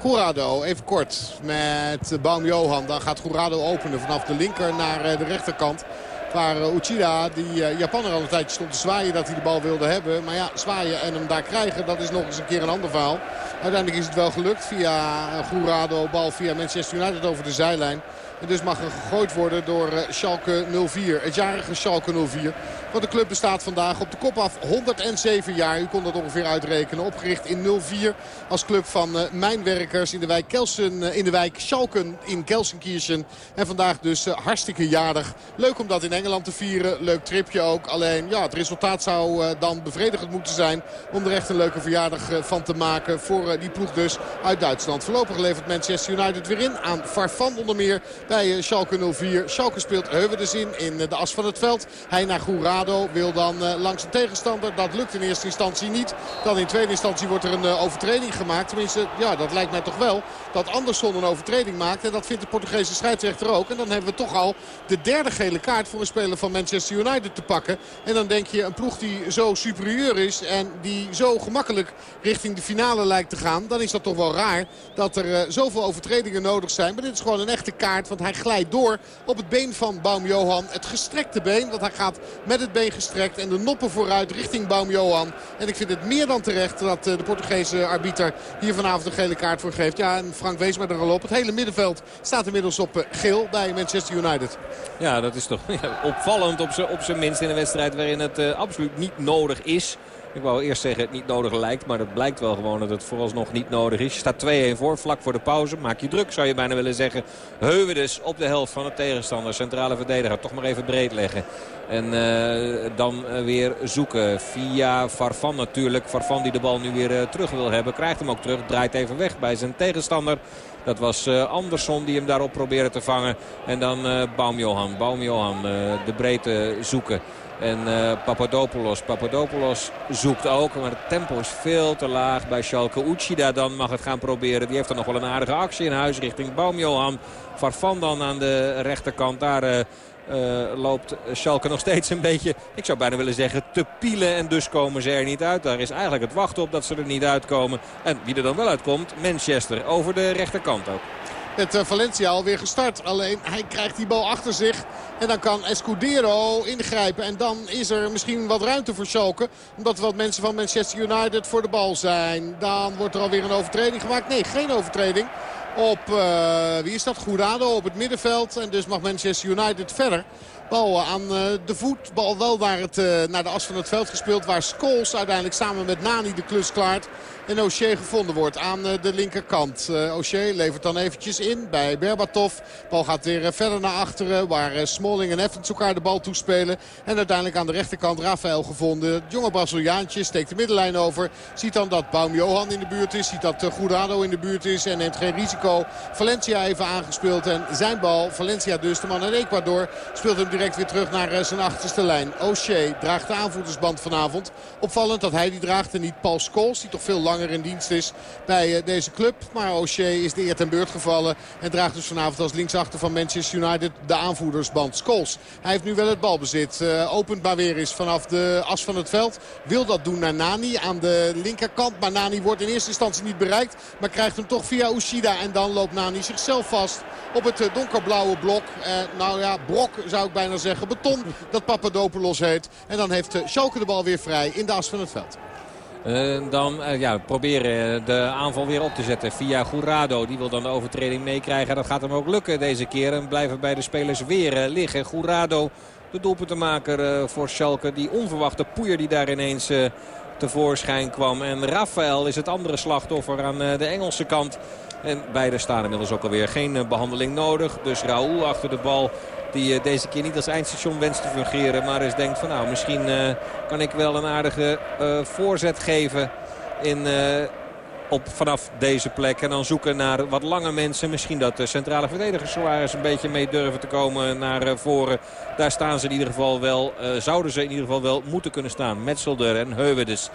Gourado, even kort met Baum Johan. Dan gaat Gourado openen vanaf de linker naar de rechterkant. Waar Uchida, die Japaner al een tijdje stond te zwaaien dat hij de bal wilde hebben. Maar ja, zwaaien en hem daar krijgen, dat is nog eens een keer een ander verhaal. Uiteindelijk is het wel gelukt via Gourado, bal via Manchester United over de zijlijn. En dus mag er gegooid worden door Schalke 04. Het jarige Schalke 04. Want de club bestaat vandaag op de kop af 107 jaar. U kon dat ongeveer uitrekenen. Opgericht in 04 als club van uh, mijnwerkers in de wijk, Kelsen, uh, in de wijk Schalken in Kelsenkirchen. En vandaag dus hartstikke jarig. Leuk om dat in Engeland te vieren. Leuk tripje ook. Alleen ja, het resultaat zou dan bevredigend moeten zijn. Om er echt een leuke verjaardag van te maken. Voor die ploeg dus uit Duitsland. Voorlopig levert Manchester United weer in. Aan Farfan onder meer bij Schalke 04. Schalke speelt Heuwedes in in de as van het veld. Hij naar Goera wil dan uh, langs de tegenstander. Dat lukt in eerste instantie niet. Dan in tweede instantie wordt er een overtreding gemaakt. Tenminste, ja, dat lijkt mij toch wel. Dat Andersson een overtreding maakt. En dat vindt de Portugese scheidsrechter ook. En dan hebben we toch al de derde gele kaart voor een speler van Manchester United te pakken. En dan denk je, een ploeg die zo superieur is en die zo gemakkelijk richting de finale lijkt te gaan. Dan is dat toch wel raar dat er uh, zoveel overtredingen nodig zijn. Maar dit is gewoon een echte kaart. Want hij glijdt door op het been van Baum Johan. Het gestrekte been. Want hij gaat met het been gestrekt. En de noppen vooruit richting Baum Johan. En ik vind het meer dan terecht dat de Portugese arbiter hier vanavond een gele kaart voor geeft. Ja, Frank wees er op. Het hele middenveld staat inmiddels op geel bij Manchester United.
Ja, dat is toch [LAUGHS] ja, opvallend op zijn minst in een wedstrijd waarin het uh, absoluut niet nodig is. Ik wou eerst zeggen het niet nodig lijkt. Maar dat blijkt wel gewoon dat het vooralsnog niet nodig is. Je staat 2-1 voor. Vlak voor de pauze. Maak je druk zou je bijna willen zeggen. Heuwen dus op de helft van de tegenstander. Centrale verdediger. Toch maar even breed leggen. En uh, dan uh, weer zoeken via Farfan natuurlijk. Farfan die de bal nu weer uh, terug wil hebben. Krijgt hem ook terug. Draait even weg bij zijn tegenstander. Dat was Andersson die hem daarop probeerde te vangen. En dan Baumjohan. Baumjohan de breedte zoeken. En uh, Papadopoulos. Papadopoulos zoekt ook. Maar het tempo is veel te laag bij Schalke. Uchida dan mag het gaan proberen. Die heeft er nog wel een aardige actie in huis richting Baumjohan. Farfan dan aan de rechterkant. Daar... Uh, uh, loopt Schalke nog steeds een beetje, ik zou bijna willen zeggen, te pielen. En dus komen ze er niet uit. Daar is eigenlijk het wachten op dat ze er niet uitkomen. En wie er dan wel uitkomt, Manchester over de rechterkant ook
met Valencia alweer gestart. Alleen hij krijgt die bal achter zich. En dan kan Escudero ingrijpen. En dan is er misschien wat ruimte voor Schalke. Omdat wat mensen van Manchester United voor de bal zijn. Dan wordt er alweer een overtreding gemaakt. Nee, geen overtreding. Op, uh, wie is dat? Gourado op het middenveld. En dus mag Manchester United verder. Bal aan de voet. Bal wel naar, het, naar de as van het veld gespeeld. Waar Scholes uiteindelijk samen met Nani de klus klaart. En O'Shea gevonden wordt aan de linkerkant. O'Shea levert dan eventjes in bij Berbatov. Bal gaat weer verder naar achteren. Waar Smalling en Evans elkaar de bal toespelen. En uiteindelijk aan de rechterkant Rafael gevonden. Het jonge Braziliaantje steekt de middenlijn over. Ziet dan dat Baum Johan in de buurt is. Ziet dat Gourado in de buurt is. En neemt geen risico. Valencia even aangespeeld. En zijn bal, Valencia dus, de man uit Ecuador, speelt hem direct weer terug naar zijn achterste lijn. O'Shea draagt de aanvoerdersband vanavond. Opvallend dat hij die draagt en niet Paul Scholes. Die toch veel langer langer in dienst is bij eh, deze club. Maar O'Shea is de eer ten beurt gevallen. En draagt dus vanavond als linksachter van Manchester United de aanvoerdersband. Scholes. Hij heeft nu wel het balbezit. Uh, opent maar weer eens vanaf de as van het veld. Wil dat doen naar Nani aan de linkerkant. Maar Nani wordt in eerste instantie niet bereikt. Maar krijgt hem toch via Ushida. En dan loopt Nani zichzelf vast op het donkerblauwe blok. nou ja, brok zou ik bijna zeggen. Beton dat Papadopoulos heet. En dan heeft Schalke de bal weer vrij in de as van het veld.
Uh, dan uh, ja, proberen de aanval weer op te zetten via Gourado. Die wil dan de overtreding meekrijgen. Dat gaat hem ook lukken deze keer. En blijven bij de spelers weer uh, liggen. Gourado, de doelpuntenmaker voor Schalke. Die onverwachte poeier die daar ineens tevoorschijn kwam. En Rafael is het andere slachtoffer aan de Engelse kant. En beide staan inmiddels ook alweer geen behandeling nodig. Dus Raoul achter de bal die uh, deze keer niet als eindstation wenst te fungeren. Maar eens denkt van nou misschien uh, kan ik wel een aardige voorzet geven in, op, vanaf deze plek. En dan zoeken naar wat lange mensen. Misschien dat de centrale verdedigers eens een beetje mee durven te komen naar voren. Daar staan ze in ieder geval wel, zouden ze in ieder geval wel moeten kunnen staan. Metzelder en Heuwedes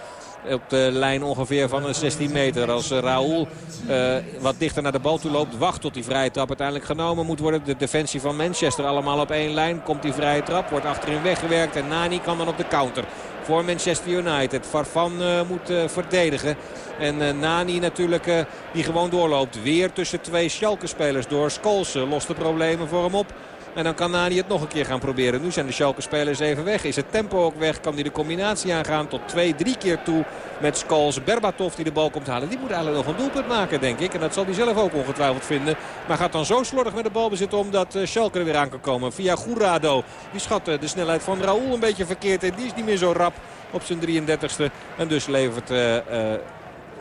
op de lijn ongeveer van 16 meter. Als eh, Raoul uh, wat dichter naar de bal toe loopt. Wacht tot die vrije trap uiteindelijk genomen moet worden. De defensie van Manchester allemaal op één lijn. Komt die vrije trap. Wordt achterin weggewerkt. En Nani kan dan op de counter voor Manchester United. Farfan uh, moet verdedigen. En Nani natuurlijk die gewoon doorloopt. Weer tussen twee Schalke-spelers door. Skolsen lost de problemen voor hem op. En dan kan Nani het nog een keer gaan proberen. Nu zijn de Schalke-spelers even weg. Is het tempo ook weg? Kan hij de combinatie aangaan tot twee, drie keer toe met Skols. Berbatov die de bal komt halen. Die moet eigenlijk nog een doelpunt maken, denk ik. En dat zal hij zelf ook ongetwijfeld vinden. Maar gaat dan zo slordig met de bal bezitten om dat Schalke er weer aan kan komen. Via Gourado. Die schat de snelheid van Raoul een beetje verkeerd. En die is niet meer zo rap op zijn 33ste. En dus levert uh,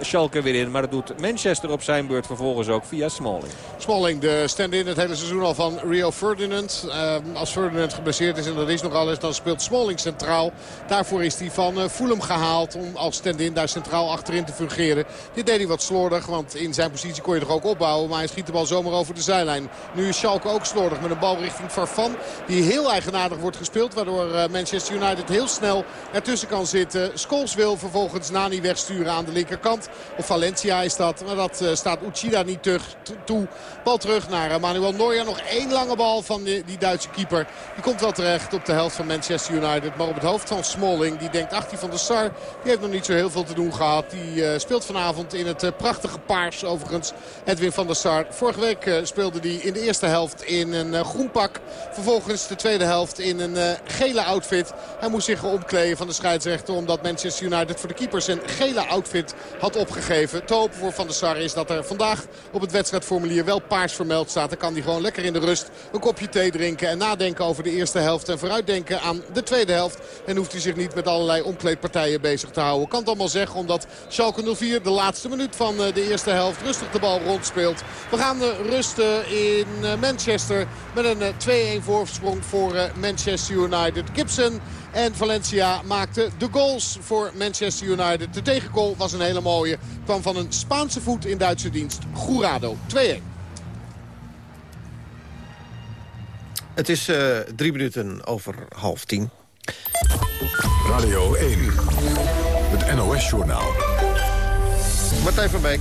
Schalke weer in. Maar dat doet Manchester op zijn beurt vervolgens ook via Smalling.
Smalling, de stand-in het hele seizoen al van Rio Ferdinand. Uh, als Ferdinand geblesseerd is en dat is nog alles, dan speelt Smalling centraal. Daarvoor is hij van uh, Fulham gehaald om als stand-in daar centraal achterin te fungeren. Dit deed hij wat slordig, want in zijn positie kon je toch ook opbouwen. Maar hij schiet de bal zomaar over de zijlijn. Nu is Schalke ook slordig met een bal richting Farfan. Die heel eigenaardig wordt gespeeld, waardoor uh, Manchester United heel snel ertussen kan zitten. Scholes wil vervolgens Nani wegsturen aan de linkerkant. Of Valencia is dat. Maar dat uh, staat Uchida niet terug, toe. Bal terug naar uh, Manuel Neuer. Nog één lange bal van die, die, Duitse keeper. Die komt wel terecht op de helft van Manchester United. Maar op het hoofd van Smalling. Die denkt, ach die van de Sar. Die heeft nog niet zo heel veel te doen gehad. Die uh, speelt vanavond in het prachtige paars overigens. Edwin van der Sar. Vorige week speelde hij in de eerste helft in een groen pak. Vervolgens de tweede helft in een gele outfit. Hij moest zich omkleden van de scheidsrechter. Omdat Manchester United voor de keepers een gele outfit had opgegeven. Te hopen voor Van der Sar is dat er vandaag op het wedstrijdformulier wel paars vermeld staat. Dan kan hij gewoon lekker in de rust een kopje thee drinken. En nadenken over de eerste helft. En vooruitdenken aan de tweede helft. En hoeft hij zich niet met allerlei omkleedpartijen bezig te houden. Kan het allemaal zeggen omdat Schalke 04 de laatste minuut van eh, de eerste helft rustig de bal rondspeelt. We gaan rusten in eh, Manchester met een 2-1 eh, voorsprong voor Manchester United. Gibson en Valencia maakte de goals voor Manchester United. De tegengoal was een hele mooie. Kwam van een Spaanse voet in Duitse dienst. Gourado 2-1.
Het is uh, drie minuten over half tien.
Radio 1. Het NOS-journaal.
Martijn van Beek.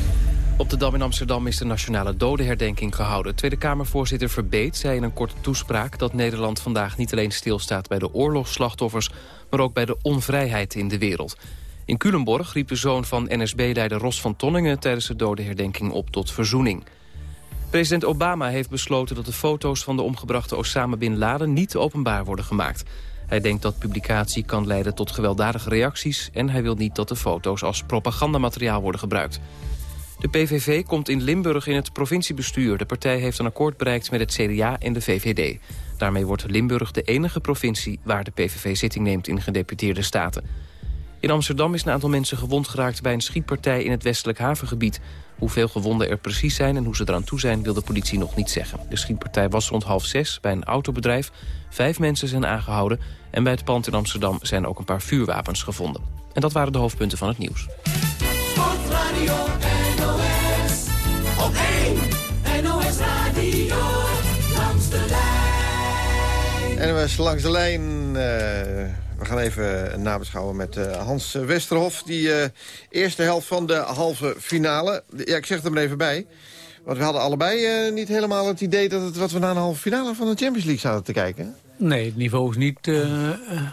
Op de Dam in Amsterdam is de nationale dodenherdenking gehouden. Tweede Kamervoorzitter Verbeet zei in een korte toespraak... dat Nederland vandaag niet alleen stilstaat bij de oorlogsslachtoffers... maar ook bij de onvrijheid in de wereld. In Culemborg riep de zoon van NSB-leider Ros van Tonningen... tijdens de dodenherdenking op tot verzoening. President Obama heeft besloten dat de foto's van de omgebrachte Osama Bin Laden... niet openbaar worden gemaakt. Hij denkt dat publicatie kan leiden tot gewelddadige reacties... en hij wil niet dat de foto's als propagandamateriaal worden gebruikt. De PVV komt in Limburg in het provinciebestuur. De partij heeft een akkoord bereikt met het CDA en de VVD. Daarmee wordt Limburg de enige provincie waar de PVV zitting neemt in gedeputeerde staten. In Amsterdam is een aantal mensen gewond geraakt bij een schietpartij in het westelijk havengebied. Hoeveel gewonden er precies zijn en hoe ze eraan toe zijn wil de politie nog niet zeggen. De schietpartij was rond half zes bij een autobedrijf. Vijf mensen zijn aangehouden en bij het pand in Amsterdam zijn ook een paar vuurwapens gevonden. En dat waren de hoofdpunten van het nieuws.
Op 1 NOS Radio langs de lijn.
NOS langs de lijn. Uh, we gaan even nabeschouwen met uh, Hans Westerhof. Die uh, eerste helft van de halve finale. Ja, ik zeg het er maar even bij. Want we hadden allebei niet helemaal het idee... dat het wat we naar een halve finale van de Champions League zouden te kijken.
Nee, het niveau is niet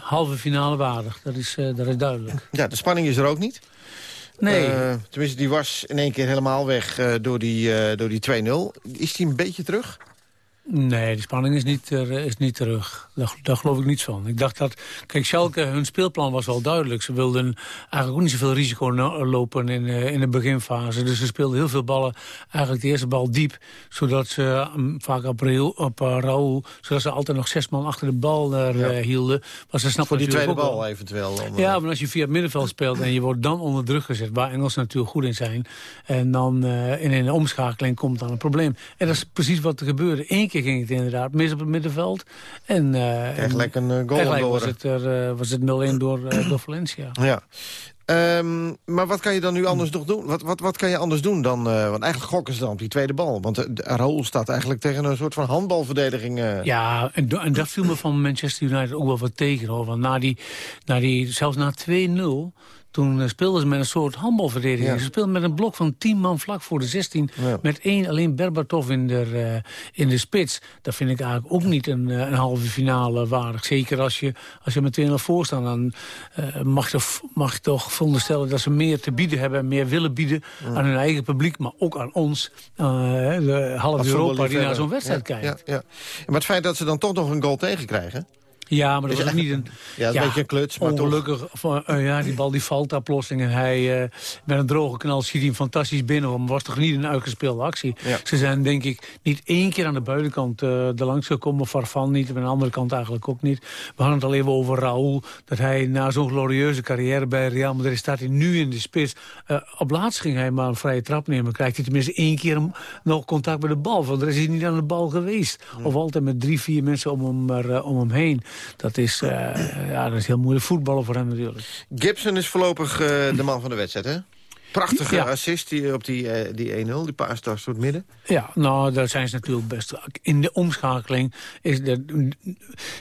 halve finale waardig. Dat is, dat is duidelijk.
Ja, de spanning is er ook niet. Nee. Uh, tenminste, die was in één keer helemaal weg uh, door die, uh, door die 2-0. Is die een beetje terug?
Nee, de spanning is niet, er, is niet terug. Daar, daar, geloof ik niets van. Ik dacht dat... Kijk, Schalke, hun speelplan was wel duidelijk. Ze wilden eigenlijk ook niet zoveel risico lopen in, uh, in de beginfase. Dus ze speelden heel veel ballen, eigenlijk de eerste bal diep. Zodat ze um, vaak op, Raoul, op uh, Raoul, zodat ze altijd nog zes man achter de bal uh, ja. hielden.
Maar ze die tweede bal wel. eventueel.
Om, ja, maar als je via het middenveld speelt en je wordt dan onder druk gezet... waar Engelsen natuurlijk goed in zijn... en dan in een omschakeling komt dan een probleem. En dat is precies wat er gebeurde. Eén keer ging het inderdaad mis op het middenveld. En, uh,
eigenlijk een uh, goal door.
was het, er, uh, was het 0-1 door, door Valencia.
Ja. Um, maar wat kan je dan nu anders nog doen? Wat, wat, wat kan je anders doen dan... Uh, want eigenlijk gokken ze dan op die tweede bal. Want uh, Raoul staat eigenlijk tegen een soort van handbalverdediging. Uh.
Ja, en, en, dat viel me van Manchester United ook wel wat tegen. Hoor. Want na die, na die, zelfs na 2-0 toen eh, speelden ze met een soort handbalverdediging. Ze speelden met een blok van 10 man vlak voor de 16. Met één alleen Berbatov in de, uh, in de spits. Dat vind ik eigenlijk ook niet een, eh, een halve finale waardig. Zeker als je, als je meteen al voor staat. Dan uh, mag, je, mag je toch veronderstellen dat ze meer te bieden hebben. En meer willen bieden aan hun eigen publiek. Maar ook aan ons. de halve Europa die naar zo'n wedstrijd kijkt.
Ja, Maar het feit dat ze dan toch nog een goal tegenkrijgen...
Ja, maar dat was ook niet een... [LAUGHS]
Ja, een beetje een kluts, maar
ongelukkig, toch... Uh, ja, die bal die valt plossing. En hij, uh, met een droge knal schiet hij hem fantastisch binnen. Maar was toch niet een uitgespeelde actie. Ja. Ze zijn denk ik niet één keer aan de buitenkant uh, er langs gekomen. Farfan niet, en aan de andere kant eigenlijk ook niet. We hadden het al even over Raoul. Dat hij na zo'n glorieuze carrière bij Real Madrid staat hij nu in de spits. op laatst ging hij maar een vrije trap nemen. Krijgt hij tenminste één keer nog contact met de bal. Want er is hij niet aan de bal geweest. Of altijd met drie, vier mensen om hem, om hem heen. Dat is, uh, ja, dat is heel moeilijk voetballen voor hem natuurlijk.
Gibson is voorlopig uh, de man van de wedstrijd, hè? Prachtige ja. assist die, op die, uh, die 1-0, die paas door het midden.
Ja, nou, daar zijn ze natuurlijk best... In de omschakeling is er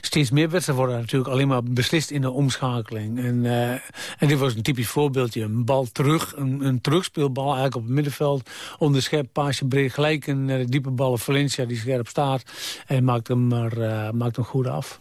steeds meer wedstrijden worden natuurlijk alleen maar beslist in de omschakeling. En, uh, en dit was een typisch voorbeeldje. Een bal terug, een, een terugspeelbal eigenlijk op het middenveld. Onder scherp paasje breed, gelijk een uh, diepe bal of Valencia die scherp staat. En maakt hem, maar, maakt hem goed af.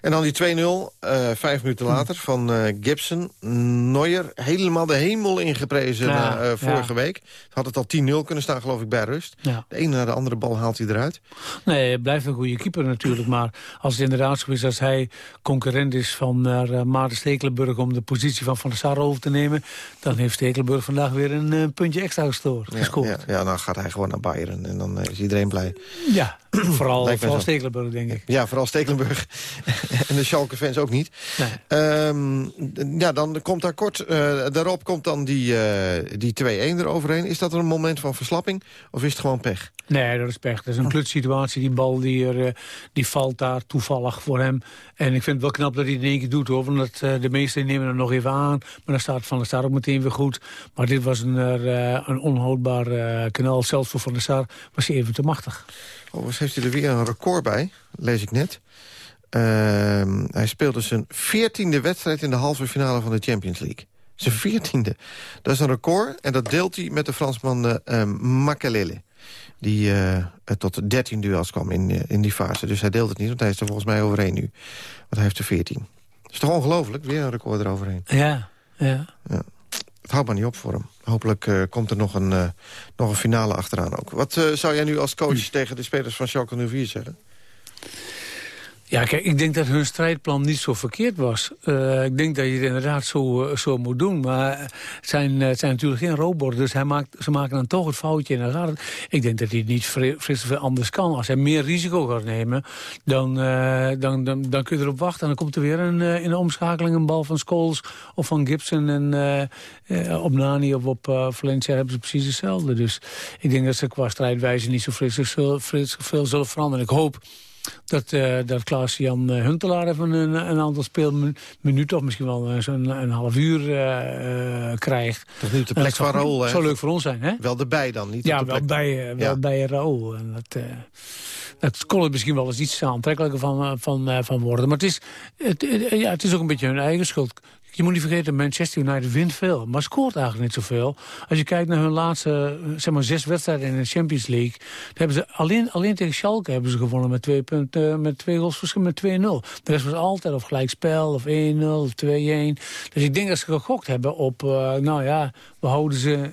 En dan die 2-0, uh, vijf minuten later, van uh, Gibson. Neuer, helemaal de hemel ingeprezen ja, uh, vorige ja. week. Had het al 10-0 kunnen staan, geloof ik, bij rust. Ja. De ene naar de andere bal haalt hij eruit.
Nee, hij blijft een goede keeper natuurlijk. Maar als het inderdaad zo is als hij concurrent is van Maarten Stekelenburg... om de positie van Van der Sar over te nemen... dan heeft Stekelenburg vandaag weer een puntje extra gescoord.
Ja, dan gaat hij gewoon naar Bayern en dan is iedereen blij.
Ja, vooral, vooral Stekelenburg, denk ik.
Ja, vooral Stekelenburg. [LAUGHS] en de Schalke-fans ook niet. Nee. Um, ja, dan komt daar kort... Uh, daarop komt dan die, uh, die 2-1 eroverheen. Is dat een moment van verslapping of is het gewoon pech?
Nee, dat is pech. Dat is een klutsituatie. Die bal die, er, uh, die valt daar toevallig voor hem. En ik vind het wel knap dat hij het in één keer doet. Hoor, want de meesten nemen er nog even aan. Maar dan staat Van der Sar ook meteen weer goed. Maar dit was een, een onhoudbaar kanaal. Zelfs voor Van der Sar was hij even te machtig.
Oh, heeft hij er weer een record bij, lees ik net. Uh, hij speelde zijn veertiende wedstrijd in de halve finale van de Champions League. Zijn veertiende. Dat is een record en dat deelt hij met de Fransman uh, Makelele. Die uh, tot 13 duels kwam in, uh, in die fase. Dus hij deelt het niet, want hij is er volgens mij overheen nu. Want hij heeft er 14. Dat is toch ongelooflijk, weer een record eroverheen.
Ja, ja. ja.
Het houdt maar niet op voor hem. Hopelijk uh, komt er nog een, uh, nog een finale achteraan ook. Wat uh, zou jij nu als coach tegen de spelers van Schalke 04 zeggen?
Ja, kijk, ik denk dat hun strijdplan niet zo verkeerd was. Uh, ik denk dat je het inderdaad zo, uh, zo moet doen. Maar het zijn, uh, zijn natuurlijk geen robots, dus hij maakt, ze maken dan toch het foutje. En dan gaat het. Ik denk dat hij het niet fris veel anders kan. Als hij meer risico gaat nemen, dan, dan, dan, dan kun je erop wachten. En dan komt er weer een, in de omschakeling een bal van Scholes of van Gibson. En op Nani of op Valencia hebben ze precies hetzelfde. Dus ik denk dat ze qua strijdwijze niet zo fris, fris veel zullen veranderen. Ik hoop dat, uh, dat Klaas-Jan eh, Huntelaar even een, een aantal speelminuten... of misschien wel eh, zo'n een half uur uh, krijgt.
Dat is niet de plek van Raoul,
hè? zou leuk voor ons zijn, hè?
Wel erbij dan, niet
Ja, wel, bij, wel ja. bij Raoul. En dat, dat kon het misschien wel eens iets aantrekkelijker van, van, van worden. Maar het is, het, ja, het is ook een beetje hun eigen schuld. Je moet niet vergeten, Manchester United wint veel, maar scoort eigenlijk niet zoveel. Als je kijkt naar hun laatste zeg maar, zes wedstrijden in de Champions League... hebben ze alleen, alleen tegen Schalke hebben ze gewonnen met twee, punten, met twee goals verschil met 2-0. De rest was altijd of gelijkspel, of 1-0, of 2-1. Dus ik denk dat ze gegokt hebben op, uh, nou ja, we houden ze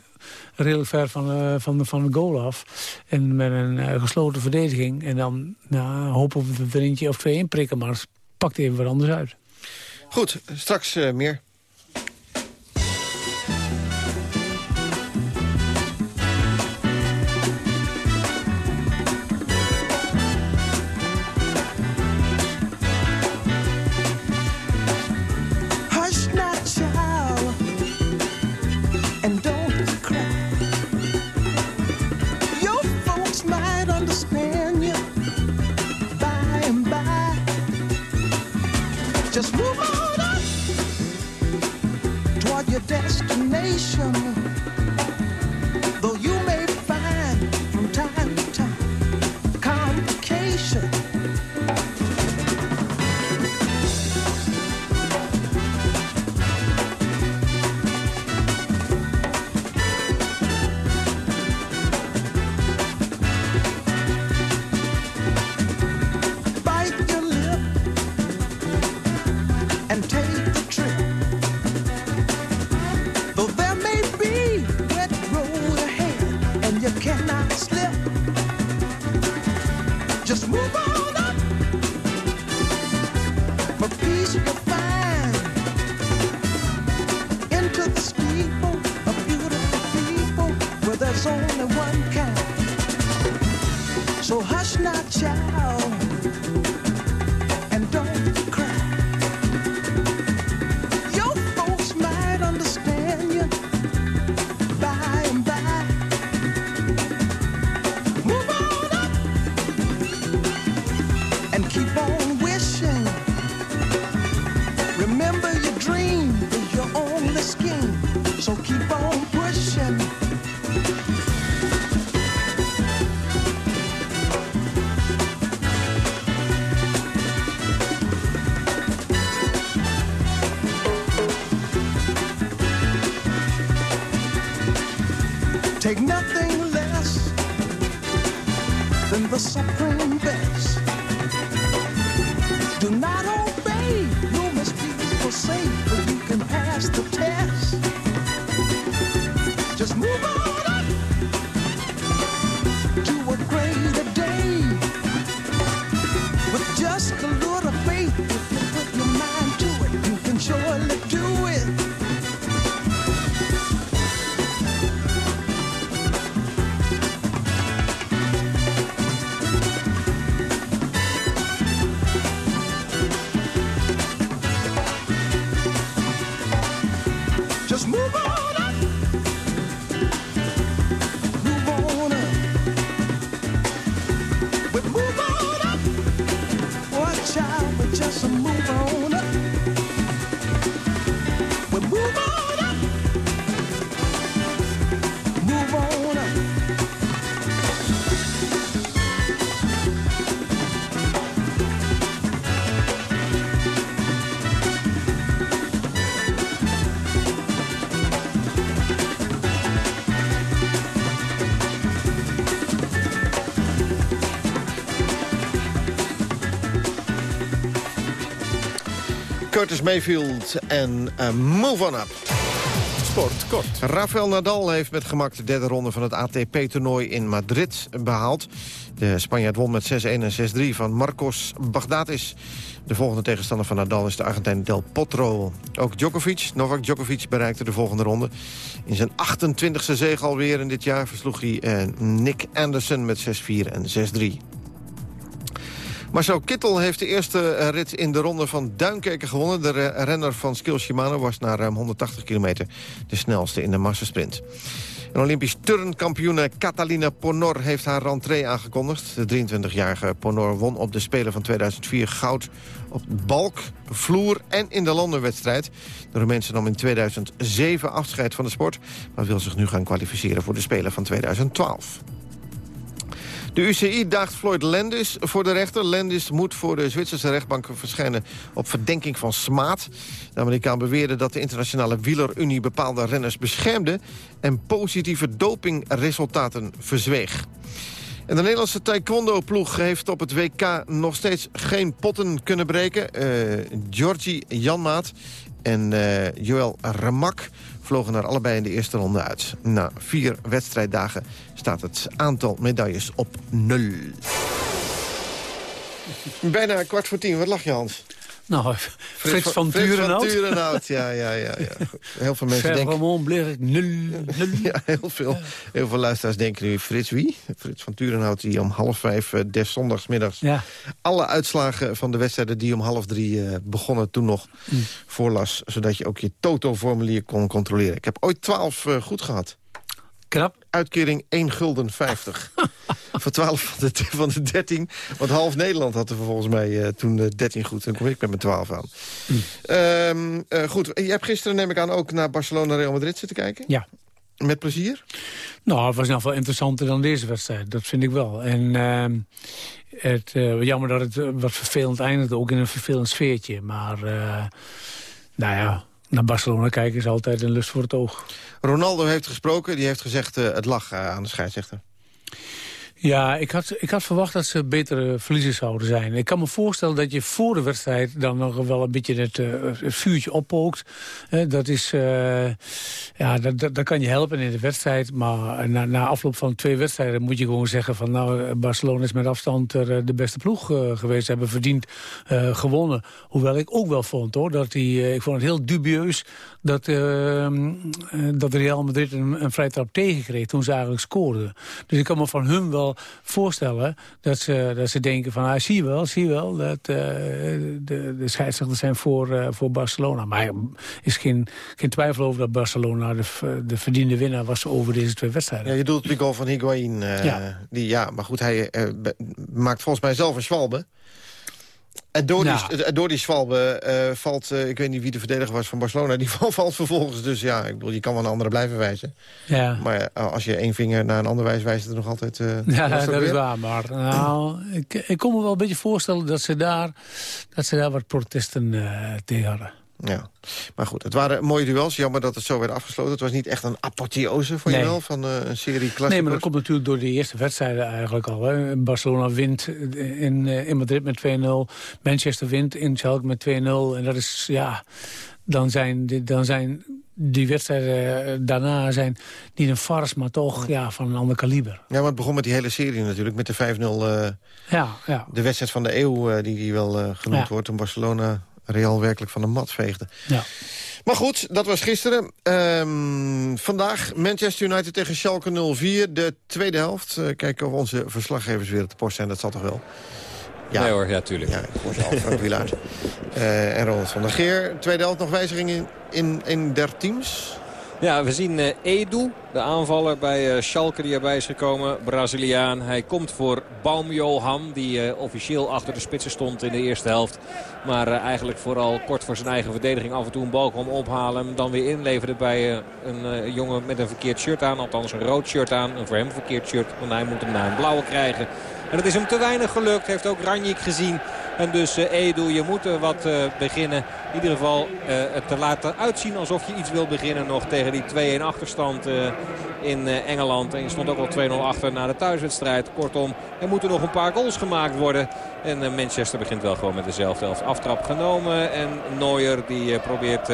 redelijk ver van, uh, van, van de goal af. En met een gesloten verdediging. En dan nou, hopen we er eentje of twee inprikken. Maar het pakt even wat anders uit.
Goed, straks uh, meer. Curtis Mayfield en eh, Move On Up.
Sport, kort.
Rafael Nadal heeft met gemak de derde ronde van het ATP-toernooi in Madrid behaald. De Spanjaard won met 6-1 en 6-3 van Marcos Baghdatis. De volgende tegenstander van Nadal is de Argentijn Del Potro. Ook Djokovic, Novak Djokovic bereikte de volgende ronde. In zijn 28e zege alweer in dit jaar versloeg hij eh, Nick Anderson met 6-4 en 6-3. Marcel Kittel heeft de eerste eh, rit in de ronde van Duinkerken gewonnen. De re- renner van Skill Shimano was na ruim 180 kilometer de snelste in de massasprint. En Olympisch turnkampioene Catalina Ponor heeft haar rentree aangekondigd. De 23-jarige Ponor won op de Spelen van 2004 goud op balk, vloer en in de landenwedstrijd. De Roemeense nam in 2007 afscheid van de sport... maar wil zich nu gaan kwalificeren voor de Spelen van 2012.
De UCI daagt Floyd Landis voor de rechter. Landis moet voor de Zwitserse rechtbank verschijnen op verdenking van smaad. De Amerikaan beweerde dat de internationale wielerunie bepaalde renners beschermde... en positieve dopingresultaten verzweeg. En de Nederlandse taekwondo-ploeg heeft op het WK nog steeds geen potten kunnen breken. Uh, Georgie Janmaat en uh, Joël Remak vlogen er allebei in de eerste ronde uit. Na vier wedstrijddagen staat het aantal medailles op nul. Bijna kwart voor tien. Wat lach je, Hans?
Nou, Frits, van, Turenhout.
Frits van Turenhout, ja, ja, ja, ja. Heel veel mensen denken...
Blerk, nul, nul. [LAUGHS]
ja, heel veel, heel veel luisteraars denken nu, Frits wie? Frits van Turenhout die om half vijf uh, des zondagsmiddags...
Ja.
alle uitslagen van de wedstrijden die om half drie uh, begonnen toen nog mm. voorlas... zodat je ook je toto-formulier kon controleren. Ik heb ooit twaalf uh, goed gehad.
Knap.
Uitkering 1 gulden 50. [LAUGHS] voor 12 van de, van de 13. Want half Nederland had er volgens mij uh, toen uh, 13 goed. Dan kom ik met mijn 12 aan. Mm. Uh, uh, goed, je hebt gisteren neem ik aan ook naar Barcelona-Real Madrid zitten kijken?
Ja.
Met plezier?
Nou, het was nog wel interessanter dan deze wedstrijd. Dat vind ik wel. En ehm, het, jammer dat het wat vervelend eindigde. Ook in een vervelend sfeertje. Maar, nou ja naar Barcelona kijken is altijd een lust voor het oog.
Ronaldo heeft gesproken, die heeft gezegd uh, het lag uh, aan de scheidsrechter.
Ja, ik had, ik had verwacht dat ze betere verliezers zouden zijn. Ik kan me voorstellen dat je voor de wedstrijd dan nog wel een beetje het, het vuurtje oppookt. Dat is, uh, ja, dat, dat, kan je helpen in de wedstrijd. Maar na, na afloop van twee wedstrijden moet je gewoon zeggen van nou, Barcelona is met afstand de beste ploeg geweest. Ze hebben verdiend gewonnen. Hoewel ik ook wel vond hoor, dat die, ik vond het heel dubieus dat, dat Real Madrid een, een vrij trap tegenkreeg toen ze eigenlijk scoorden. Dus ik kan me van hun wel voorstellen dat ze, dat ze denken van... Ah, zie je wel, zie je wel, dat uh, de, de scheidsrechters zijn voor, uh, voor Barcelona. Maar er is geen, geen twijfel over dat Barcelona de, de verdiende winnaar was over deze twee wedstrijden.
Ja, je doet die goal van Higuain. Uh, ja. Die, ja, maar goed, hij maakt volgens mij zelf een schwalbe. En door, die, nou. door die zwalbe uh, valt, uh, ik weet niet wie de verdediger was van Barcelona... [LAUGHS] die valt vervolgens dus, ja, ik bedoel, je kan wel een andere blijven wijzen.
Ja.
Maar uh, als je één vinger naar een ander wijst, wijst het er nog altijd...
ja, dat, dat is waar, maar nou, ik, ik kon me wel een beetje voorstellen... dat ze daar, dat ze daar wat protesten tegen hadden.
Ja, maar goed, het waren mooie duels. Jammer dat het zo werd afgesloten. Het was niet echt een apotheose voor nee. je wel, van uh, een serie klassiekers.
Nee, maar dat komt natuurlijk door de eerste wedstrijden eigenlijk al. Hè. Barcelona wint in, in Madrid met 2-0. Manchester wint in Schalke met 2-0. En dat is, ja, dan zijn, dan zijn die wedstrijden daarna zijn niet een farce, maar toch ja, van een ander kaliber.
Ja, maar het begon met die hele serie natuurlijk, met de 5-0. Uh,
ja, ja.
De wedstrijd van de eeuw, uh, die, die wel uh, genoemd ja. wordt, toen Barcelona Real werkelijk van de mat veegde.
Ja.
Maar goed, dat was gisteren. Um, vandaag Manchester United tegen Schalke 04. De tweede helft. Uh, kijken of onze verslaggevers weer te post zijn. Dat zal toch wel.
Ja. Nee hoor, ja, tuurlijk.
Ja, Frank Wielaert. uh, [LAUGHS] en Ronald van der Geer. Tweede helft nog wijzigingen in, in, in der teams?
Ja, we zien uh, Edu, de aanvaller bij uh, Schalke die erbij is gekomen. Braziliaan. Hij komt voor Baumjohan, die uh, officieel achter de spitsen stond in de eerste helft. Maar eigenlijk vooral kort voor zijn eigen verdediging af en toe een bal kwam ophalen. Dan weer inleverde bij een jongen met een verkeerd shirt aan. Althans een rood shirt aan. Een voor hem verkeerd shirt, want hij moet hem naar een blauwe krijgen. En dat is hem te weinig gelukt. Heeft ook Ranjik gezien. En dus uh, Edu, je moet uh, wat uh, beginnen. In ieder geval het te laten uitzien alsof je iets wil beginnen nog tegen die 2-1 achterstand in Engeland. En je stond ook al 2-0 achter na de thuiswedstrijd. Kortom, er moeten nog een paar goals gemaakt worden. En Manchester begint wel gewoon met dezelfde. Aftrap genomen en Neuer die probeert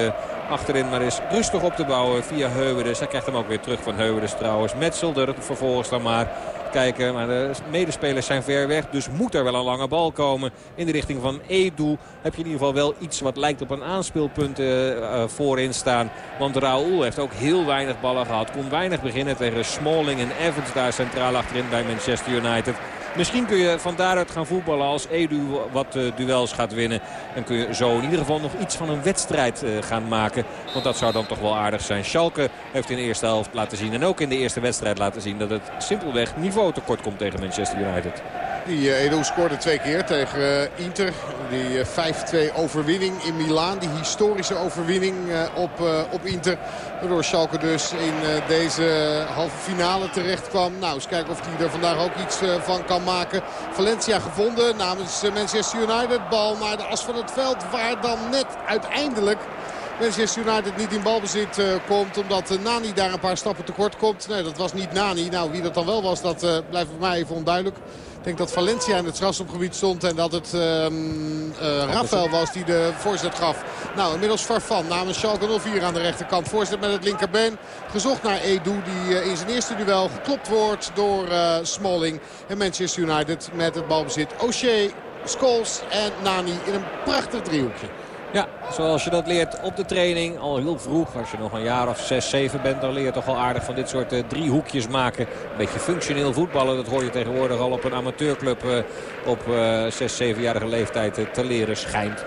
achterin maar is rustig op te bouwen via Heuwedes. Hij krijgt hem ook weer terug van Heuwedes trouwens. Metzelder vervolgens dan maar kijken. Maar de medespelers zijn ver weg. Dus moet er wel een lange bal komen in de richting van Edu. Heb je in ieder geval wel iets wat lijkt op een aanspeelpunt uh, uh, voorin staan. Want Raoul heeft ook heel weinig ballen gehad. Kon weinig beginnen tegen Smalling en Evans daar centraal achterin bij Manchester United. Misschien kun je van daaruit gaan voetballen als Edu wat uh, duels gaat winnen. En kun je zo in ieder geval nog iets van een wedstrijd uh, gaan maken. Want dat zou dan toch wel aardig zijn. Schalke heeft in de eerste helft laten zien en ook in de eerste wedstrijd laten zien... dat het simpelweg niveau tekort komt tegen Manchester United.
Die uh, Edo scoorde twee keer tegen uh, Inter. Die uh, 5-2 overwinning in Milaan. Die historische overwinning op, op Inter. Waardoor Schalke dus in deze halve finale terecht kwam. Nou, eens kijken of hij er vandaag ook iets van kan maken. Valencia gevonden namens Manchester United. Bal naar de as van het veld. Waar dan net uiteindelijk Manchester United niet in balbezit uh, komt. Omdat uh, Nani daar een paar stappen tekort komt. Nee, dat was niet Nani. Nou, wie dat dan wel was, dat uh, blijft voor mij even onduidelijk. Ik denk dat Valencia in het strafschopgebied stond. En dat het Rafael was die de voorzet gaf. Nou, inmiddels Farfan namens Schalke 04 aan de rechterkant. Voorzet met het linkerbeen. Gezocht naar Edu die in zijn eerste duel geklopt wordt door Smalling. En Manchester United met het balbezit. O'Shea, Scholes en Nani in een prachtig driehoekje.
Ja, zoals je dat leert op de training. Al heel vroeg, als je nog een jaar of 6, 7 bent... dan leer je toch wel aardig van dit soort uh, driehoekjes maken. Een beetje functioneel voetballen. Dat hoor je tegenwoordig al op een amateurclub... Uh, op uh, 6, 7-jarige leeftijd te leren schijnt.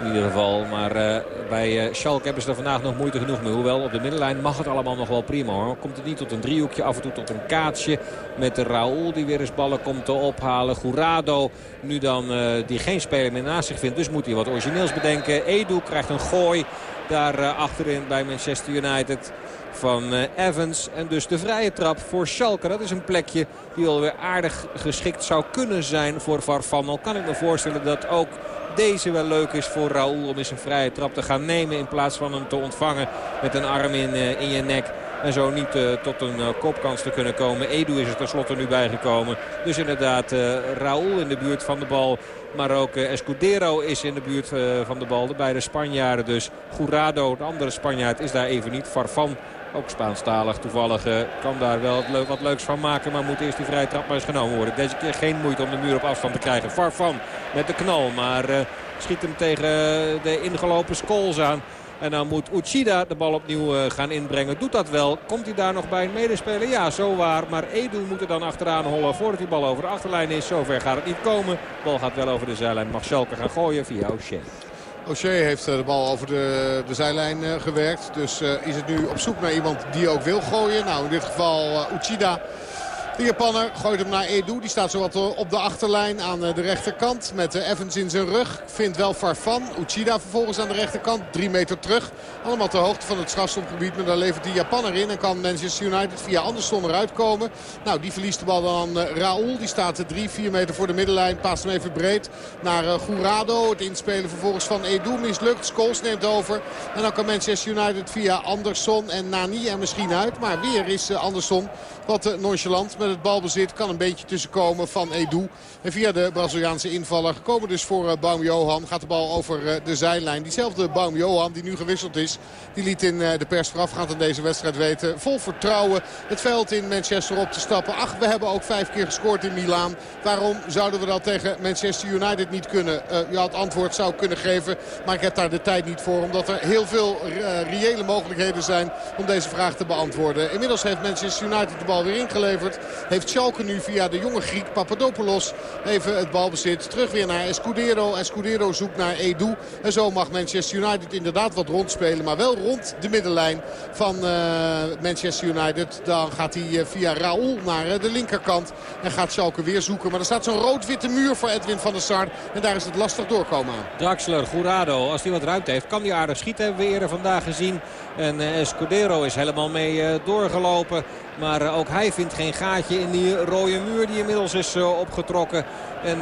In ieder geval. Maar uh, bij uh, Schalke hebben ze er vandaag nog moeite genoeg mee. Hoewel op de middenlijn mag het allemaal nog wel prima hoor. Komt het niet tot een driehoekje, af en toe tot een kaatsje. Met de Raoul die weer eens ballen komt te ophalen. Gourado nu dan uh, die geen speler meer naast zich vindt. Dus moet hij wat origineels bedenken. Edu krijgt een gooi daar achterin bij Manchester United van Evans. En dus de vrije trap voor Schalke. Dat is een plekje die alweer aardig geschikt zou kunnen zijn voor Farfan. Al kan ik me voorstellen dat ook deze wel leuk is voor Raoul om eens een vrije trap te gaan nemen. In plaats van hem te ontvangen met een arm in, uh, in je nek. En zo niet uh, tot een uh, kopkans te kunnen komen. Edu is er tenslotte nu bijgekomen. Dus inderdaad uh, Raúl in de buurt van de bal. Maar ook Escudero is in de buurt van de bal. De beide Spanjaarden dus. Jurado, de andere Spanjaard, is daar even niet. Farfan ook Spaanstalig toevallig kan daar wel wat leuks van maken. Maar moet eerst die vrije trap maar eens genomen worden. Deze keer geen moeite om de muur op afstand te krijgen. Farfan met de knal. Maar uh, schiet hem tegen de ingelopen Scholes aan. En dan moet Uchida de bal opnieuw uh, gaan inbrengen. Doet dat wel. Komt hij daar nog bij een medespeler? Ja, zo waar. Maar Edu moet er dan achteraan hollen voordat die bal over de achterlijn is. Zover gaat het niet komen. De bal gaat wel over de zijlijn. Mag Schalke gaan gooien via O'Shea.
O'Shea heeft de bal over de, de zijlijn gewerkt. Dus is het nu op zoek naar iemand die ook wil gooien. Nou, in dit geval Uchida. De Japanner gooit hem naar Edu. Die staat zowat op de achterlijn aan de rechterkant. Met Evans in zijn rug. Vindt wel Farfan. Uchida vervolgens aan de rechterkant. Drie meter terug. Allemaal ter hoogte van het strafschopgebied. Maar daar levert die Japanner in. En kan Manchester United via Anderson eruit komen. Nou, die verliest de bal dan aan Raoul. Die staat drie, vier meter voor de middenlijn. Paast hem even breed naar Gourado. Het inspelen vervolgens van Edu mislukt. Scholes neemt over. En dan kan Manchester United via Anderson en Nani er misschien uit. Maar weer is Anderson wat nonchalant met het balbezit. Kan een beetje tussenkomen van Edu. En via de Braziliaanse invaller gekomen dus voor uh, Baum Johan. Gaat de bal over uh, de zijlijn. Diezelfde Baum Johan die nu gewisseld is. Die liet in uh, de pers voorafgaand aan deze wedstrijd weten. Vol vertrouwen het veld in Manchester op te stappen. Ach, we hebben ook vijf keer gescoord in Milaan. Waarom zouden we dat tegen Manchester United niet kunnen? ja, het antwoord zou kunnen geven. Maar ik heb daar de tijd niet voor. Omdat er heel veel reële mogelijkheden zijn om deze vraag te beantwoorden. Inmiddels heeft Manchester United de bal weer ingeleverd. Heeft Schalke nu via de jonge Griek Papadopoulos even het balbezit. Terug weer naar Escudero. Escudero zoekt naar Edu. En zo mag Manchester United inderdaad wat rondspelen. Maar wel rond de middenlijn van uh, Manchester United. Dan gaat hij uh, via Raoul naar uh, de linkerkant. En gaat Schalke weer zoeken. Maar er staat zo'n rood-witte muur voor Edwin van der Sar. En daar is het lastig doorkomen.
Draxler, Gourado. Als hij wat ruimte heeft kan hij aardig schieten. Hebben we eerder vandaag gezien. En Escudero is helemaal mee doorgelopen. Maar ook hij vindt geen gaatje in die rode muur die inmiddels is opgetrokken. En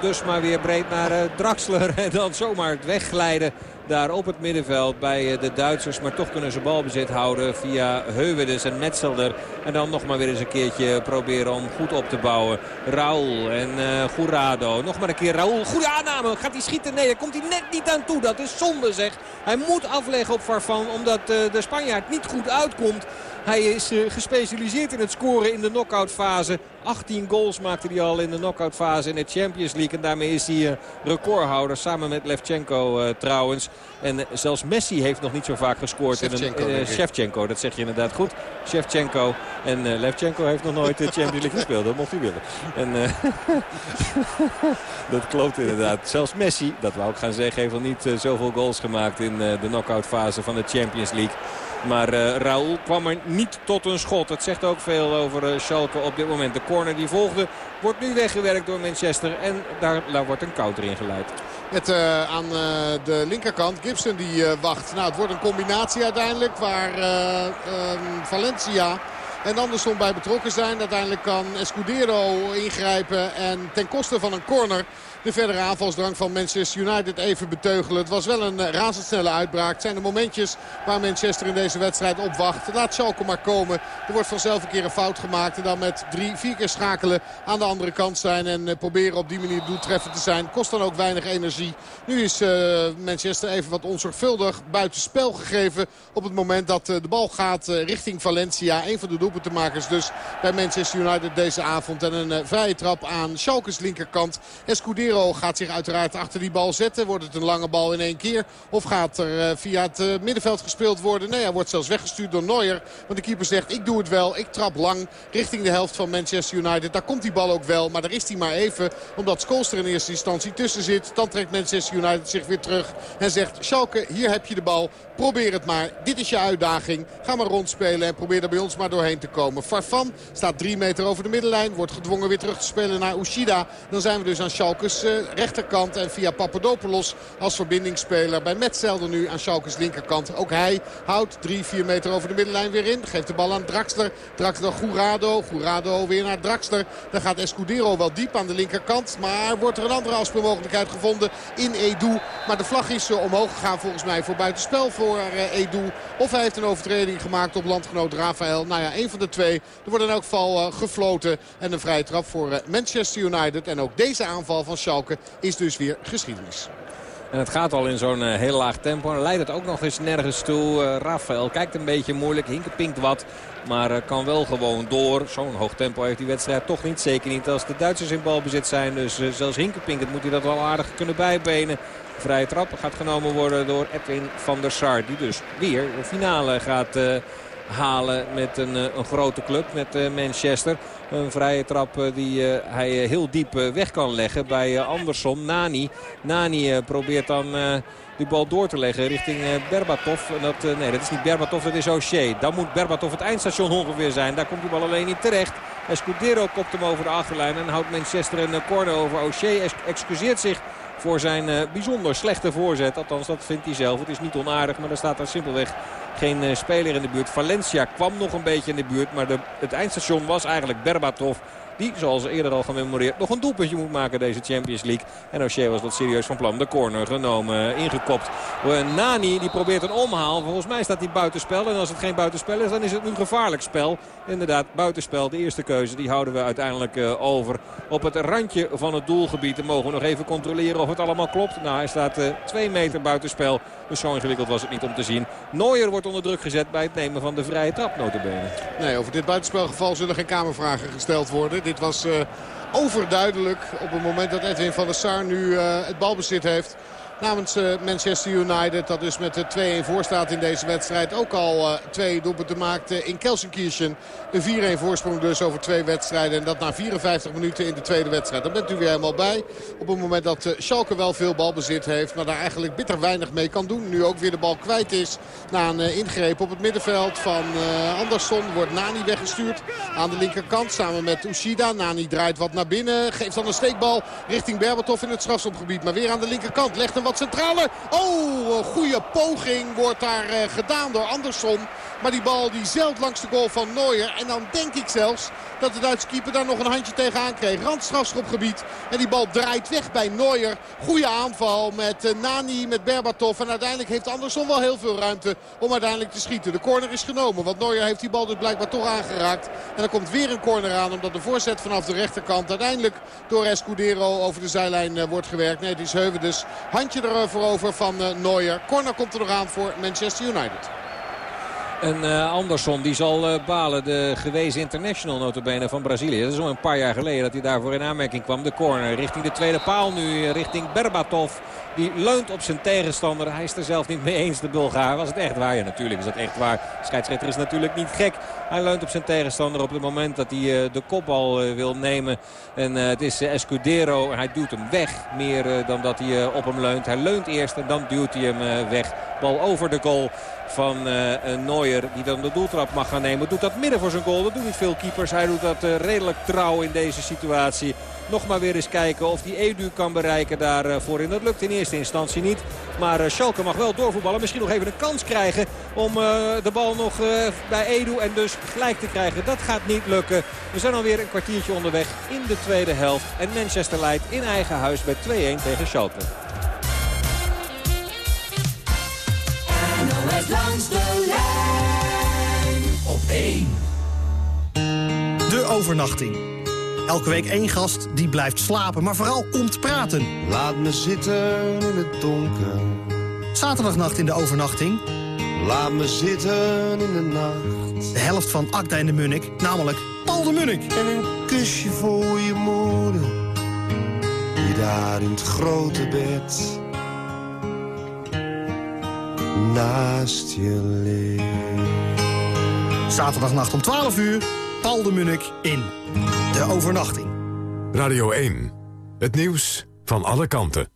dus maar weer breed naar Draxler. [LAUGHS] En dan zomaar het wegglijden daar op het middenveld bij de Duitsers. Maar toch kunnen ze balbezit houden via Heuwedes en Metzelder. En dan nog maar weer eens een keertje proberen om goed op te bouwen. Raul en Gourado. Nog maar een keer Raul. Goede aanname. Gaat hij schieten? Nee, daar komt hij net niet aan toe. Dat is zonde zeg. Hij moet afleggen op Farfan omdat de Spanjaard niet goed uitkomt. Hij is uh, gespecialiseerd in het scoren in de knockout fase. 18 goals maakte hij al in de knockout fase in de Champions League. En daarmee is hij uh, recordhouder samen met Levchenko uh, trouwens. En zelfs Messi heeft nog niet zo vaak gescoord.
Shevchenko,
in een, Shevchenko, dat zeg je inderdaad goed. Shevchenko. En Levchenko heeft nog nooit de Champions League gespeeld. Dat mocht hij willen. En, [LAUGHS] dat klopt inderdaad. Zelfs Messi, dat wou ik gaan zeggen, heeft nog niet zoveel goals gemaakt in de knockout fase van de Champions League. Maar uh, kwam er niet tot een schot. Het zegt ook veel over uh, Schalke op dit moment. De corner die volgde wordt nu weggewerkt door Manchester. En daar, wordt een counter in geleid.
Uh, aan de linkerkant Gibson die wacht. Nou, het wordt een combinatie uiteindelijk waar um, Valencia en Anderson bij betrokken zijn. Uiteindelijk kan Escudero ingrijpen en ten koste van een corner de verdere aanvalsdrang van Manchester United even beteugelen. Het was wel een eh, razendsnelle uitbraak. Het zijn de momentjes waar Manchester in deze wedstrijd op wacht. Laat Schalke maar komen. Er wordt vanzelf een keer een fout gemaakt. En dan met drie, vier keer schakelen aan de andere kant zijn. En eh, proberen op die manier doeltreffend te zijn. Kost dan ook weinig energie. Nu is uh, Manchester even wat onzorgvuldig buitenspel gegeven. Op het moment dat de bal gaat richting Valencia. Een van de doelpuntenmakers dus bij Manchester United deze avond. En een vrije trap aan Schalke's linkerkant. Escudero gaat zich uiteraard achter die bal zetten. Wordt het een lange bal in één keer? Of gaat er uh, via het uh, middenveld gespeeld worden? Nee, hij wordt zelfs weggestuurd door Neuer. Want de keeper zegt, ik doe het wel. Ik trap lang richting de helft van Manchester United. Daar komt die bal ook wel. Maar daar is hij maar even. Omdat Scholes er in eerste instantie tussen zit. Dan trekt Manchester United zich weer terug. En zegt, Schalke, hier heb je de bal. Probeer het maar. Dit is je uitdaging. Ga maar rondspelen en probeer er bij ons maar doorheen te komen. Farfan staat drie meter over de middenlijn. Wordt gedwongen weer terug te spelen naar Ushida. Dan zijn we dus aan Schalke's uh, rechterkant. En via Papadopoulos als verbindingsspeler bij Metzelder nu aan Schalke's linkerkant. Ook hij houdt drie, vier meter over de middenlijn weer in. Geeft de bal aan Draxler. Draxler Gourado. Gourado weer naar Draxler. Dan gaat Escudero wel diep aan de linkerkant. Maar wordt er een andere afspeelmogelijkheid gevonden in Edu. Maar de vlag is uh, omhoog gegaan volgens mij voor buitenspel voor uh, Edu. Of hij heeft een overtreding gemaakt op landgenoot Rafael. Nou ja, een van de twee. Er wordt in elk geval gefloten. En een vrije trap voor Manchester United. En ook deze aanval van Schalke is dus weer geschiedenis.
En het gaat al in zo'n uh, heel laag tempo. En leidt het ook nog eens nergens toe. Uh, Rafael kijkt een beetje moeilijk. Hinke pinkt wat. Maar uh, kan wel gewoon door. Zo'n hoog tempo heeft die wedstrijd toch niet. Zeker niet als de Duitsers in balbezit zijn. Dus zelfs Hinke pinkt moet hij dat wel aardig kunnen bijbenen. Vrije trap gaat genomen worden door Edwin van der Sar. Die dus weer de finale gaat halen met een, een grote club. Met Manchester. Een vrije trap die uh, hij heel diep weg kan leggen bij Andersson. Nani, Nani probeert dan die bal door te leggen richting Berbatov. Dat, nee, dat is niet Berbatov, dat is O'Shea. Dan moet Berbatov het eindstation ongeveer zijn. Daar komt die bal alleen niet terecht. Escudero kopt hem over de achterlijn en houdt Manchester een corner over. O'Shea excuseert zich voor zijn uh, bijzonder slechte voorzet. Althans, dat vindt hij zelf. Het is niet onaardig, maar er staat daar simpelweg geen uh, speler in de buurt. Valencia kwam nog een beetje in de buurt, maar de, het eindstation was eigenlijk Berbatov. Die, zoals eerder al gememoreerd, nog een doelpuntje moet maken deze Champions League. En O'Shea was wat serieus van plan. De corner genomen, ingekopt. Nani die probeert een omhaal. Volgens mij staat hij buitenspel. En als het geen buitenspel is, dan is het nu gevaarlijk spel. Inderdaad, buitenspel. De eerste keuze, die houden we uiteindelijk uh, over. Op het randje van het doelgebied. En mogen we nog even controleren of het allemaal klopt. Nou, hij staat twee meter buitenspel. Dus zo ingewikkeld was het niet om te zien. Neuer wordt onder druk gezet bij het nemen van de vrije trap.
Nee, over dit buitenspelgeval zullen geen kamervragen gesteld worden. Dit was uh, overduidelijk op het moment dat Edwin van der Sar nu uh, het balbezit heeft namens uh, Manchester United. Dat dus met 2-1 voor staat in deze wedstrijd. Ook al uh, twee doelpunten maakte in Kelsenkirchen. Een 4-1 voorsprong dus over twee wedstrijden. En dat na 54 minuten in de tweede wedstrijd. Daar bent u weer helemaal bij. Op het moment dat Schalke wel veel balbezit heeft. Maar daar eigenlijk bitter weinig mee kan doen. Nu ook weer de bal kwijt is. Na een ingreep op het middenveld van Andersson. Wordt Nani weggestuurd aan de linkerkant. Samen met Ushida. Nani draait wat naar binnen. Geeft dan een steekbal richting Berbatov in het strafschopgebied. Maar weer aan de linkerkant. Legt hem wat centraler. Oh, een goede poging wordt daar uh, gedaan door Andersson. Maar die bal die zeilt langs de goal van Neuer. En dan denk ik zelfs dat de Duitse keeper daar nog een handje tegenaan kreeg. Randstrafschopgebied. En die bal draait weg bij Neuer. Goede aanval met uh, Nani, met Berbatov. En uiteindelijk heeft Andersson wel heel veel ruimte om uiteindelijk te schieten. De corner is genomen. Want Neuer heeft die bal dus blijkbaar toch aangeraakt. En er komt weer een corner aan. Omdat de voorzet vanaf de rechterkant uiteindelijk door Escudero over de zijlijn uh, wordt gewerkt. Nee, het is Heuven dus. Handje ervoor over van uh, Neuer. Corner komt er nog aan voor Manchester United.
En uh, Andersson die zal uh, balen. De gewezen international notabene van Brazilië. Dat is al een paar jaar geleden dat hij daarvoor in aanmerking kwam. De corner richting de tweede paal nu. Richting Berbatov. Die leunt op zijn tegenstander. Hij is er zelf niet mee eens, de Bulgaar. Was het echt waar? Ja, natuurlijk is dat echt waar. De scheidsrechter is natuurlijk niet gek. Hij leunt op zijn tegenstander op het moment dat hij de kopbal wil nemen. En het is Escudero. Hij duwt hem weg. Meer dan dat hij op hem leunt. Hij leunt eerst en dan duwt hij hem weg. Bal over de goal van uh, Neuer die dan de doeltrap mag gaan nemen. Doet dat midden voor zijn goal. Dat doen niet veel keepers. Hij doet dat uh, redelijk trouw in deze situatie. Nog maar weer eens kijken of die Edu kan bereiken daarvoor. En dat lukt in eerste instantie niet. Maar Schalke mag wel doorvoetballen. Misschien nog even een kans krijgen om de bal nog bij Edu en dus gelijk te krijgen. Dat gaat niet lukken. We zijn alweer een kwartiertje onderweg in de tweede helft. En Manchester leidt in eigen huis met 2-1 tegen Schalke.
NOS langs de lijn op 1.
De overnachting. Elke week één gast die blijft slapen, maar vooral komt praten.
Laat me zitten in het donker.
Zaterdagnacht in de overnachting.
Laat me zitten in de nacht.
De helft van Akda en de Munnik, namelijk Paul de Munnik.
En een kusje voor je moeder. Die daar in het grote bed naast je ligt.
Zaterdagnacht om 12 uur, Paul de Munnik in De Overnachting.
Radio 1, het nieuws van alle kanten.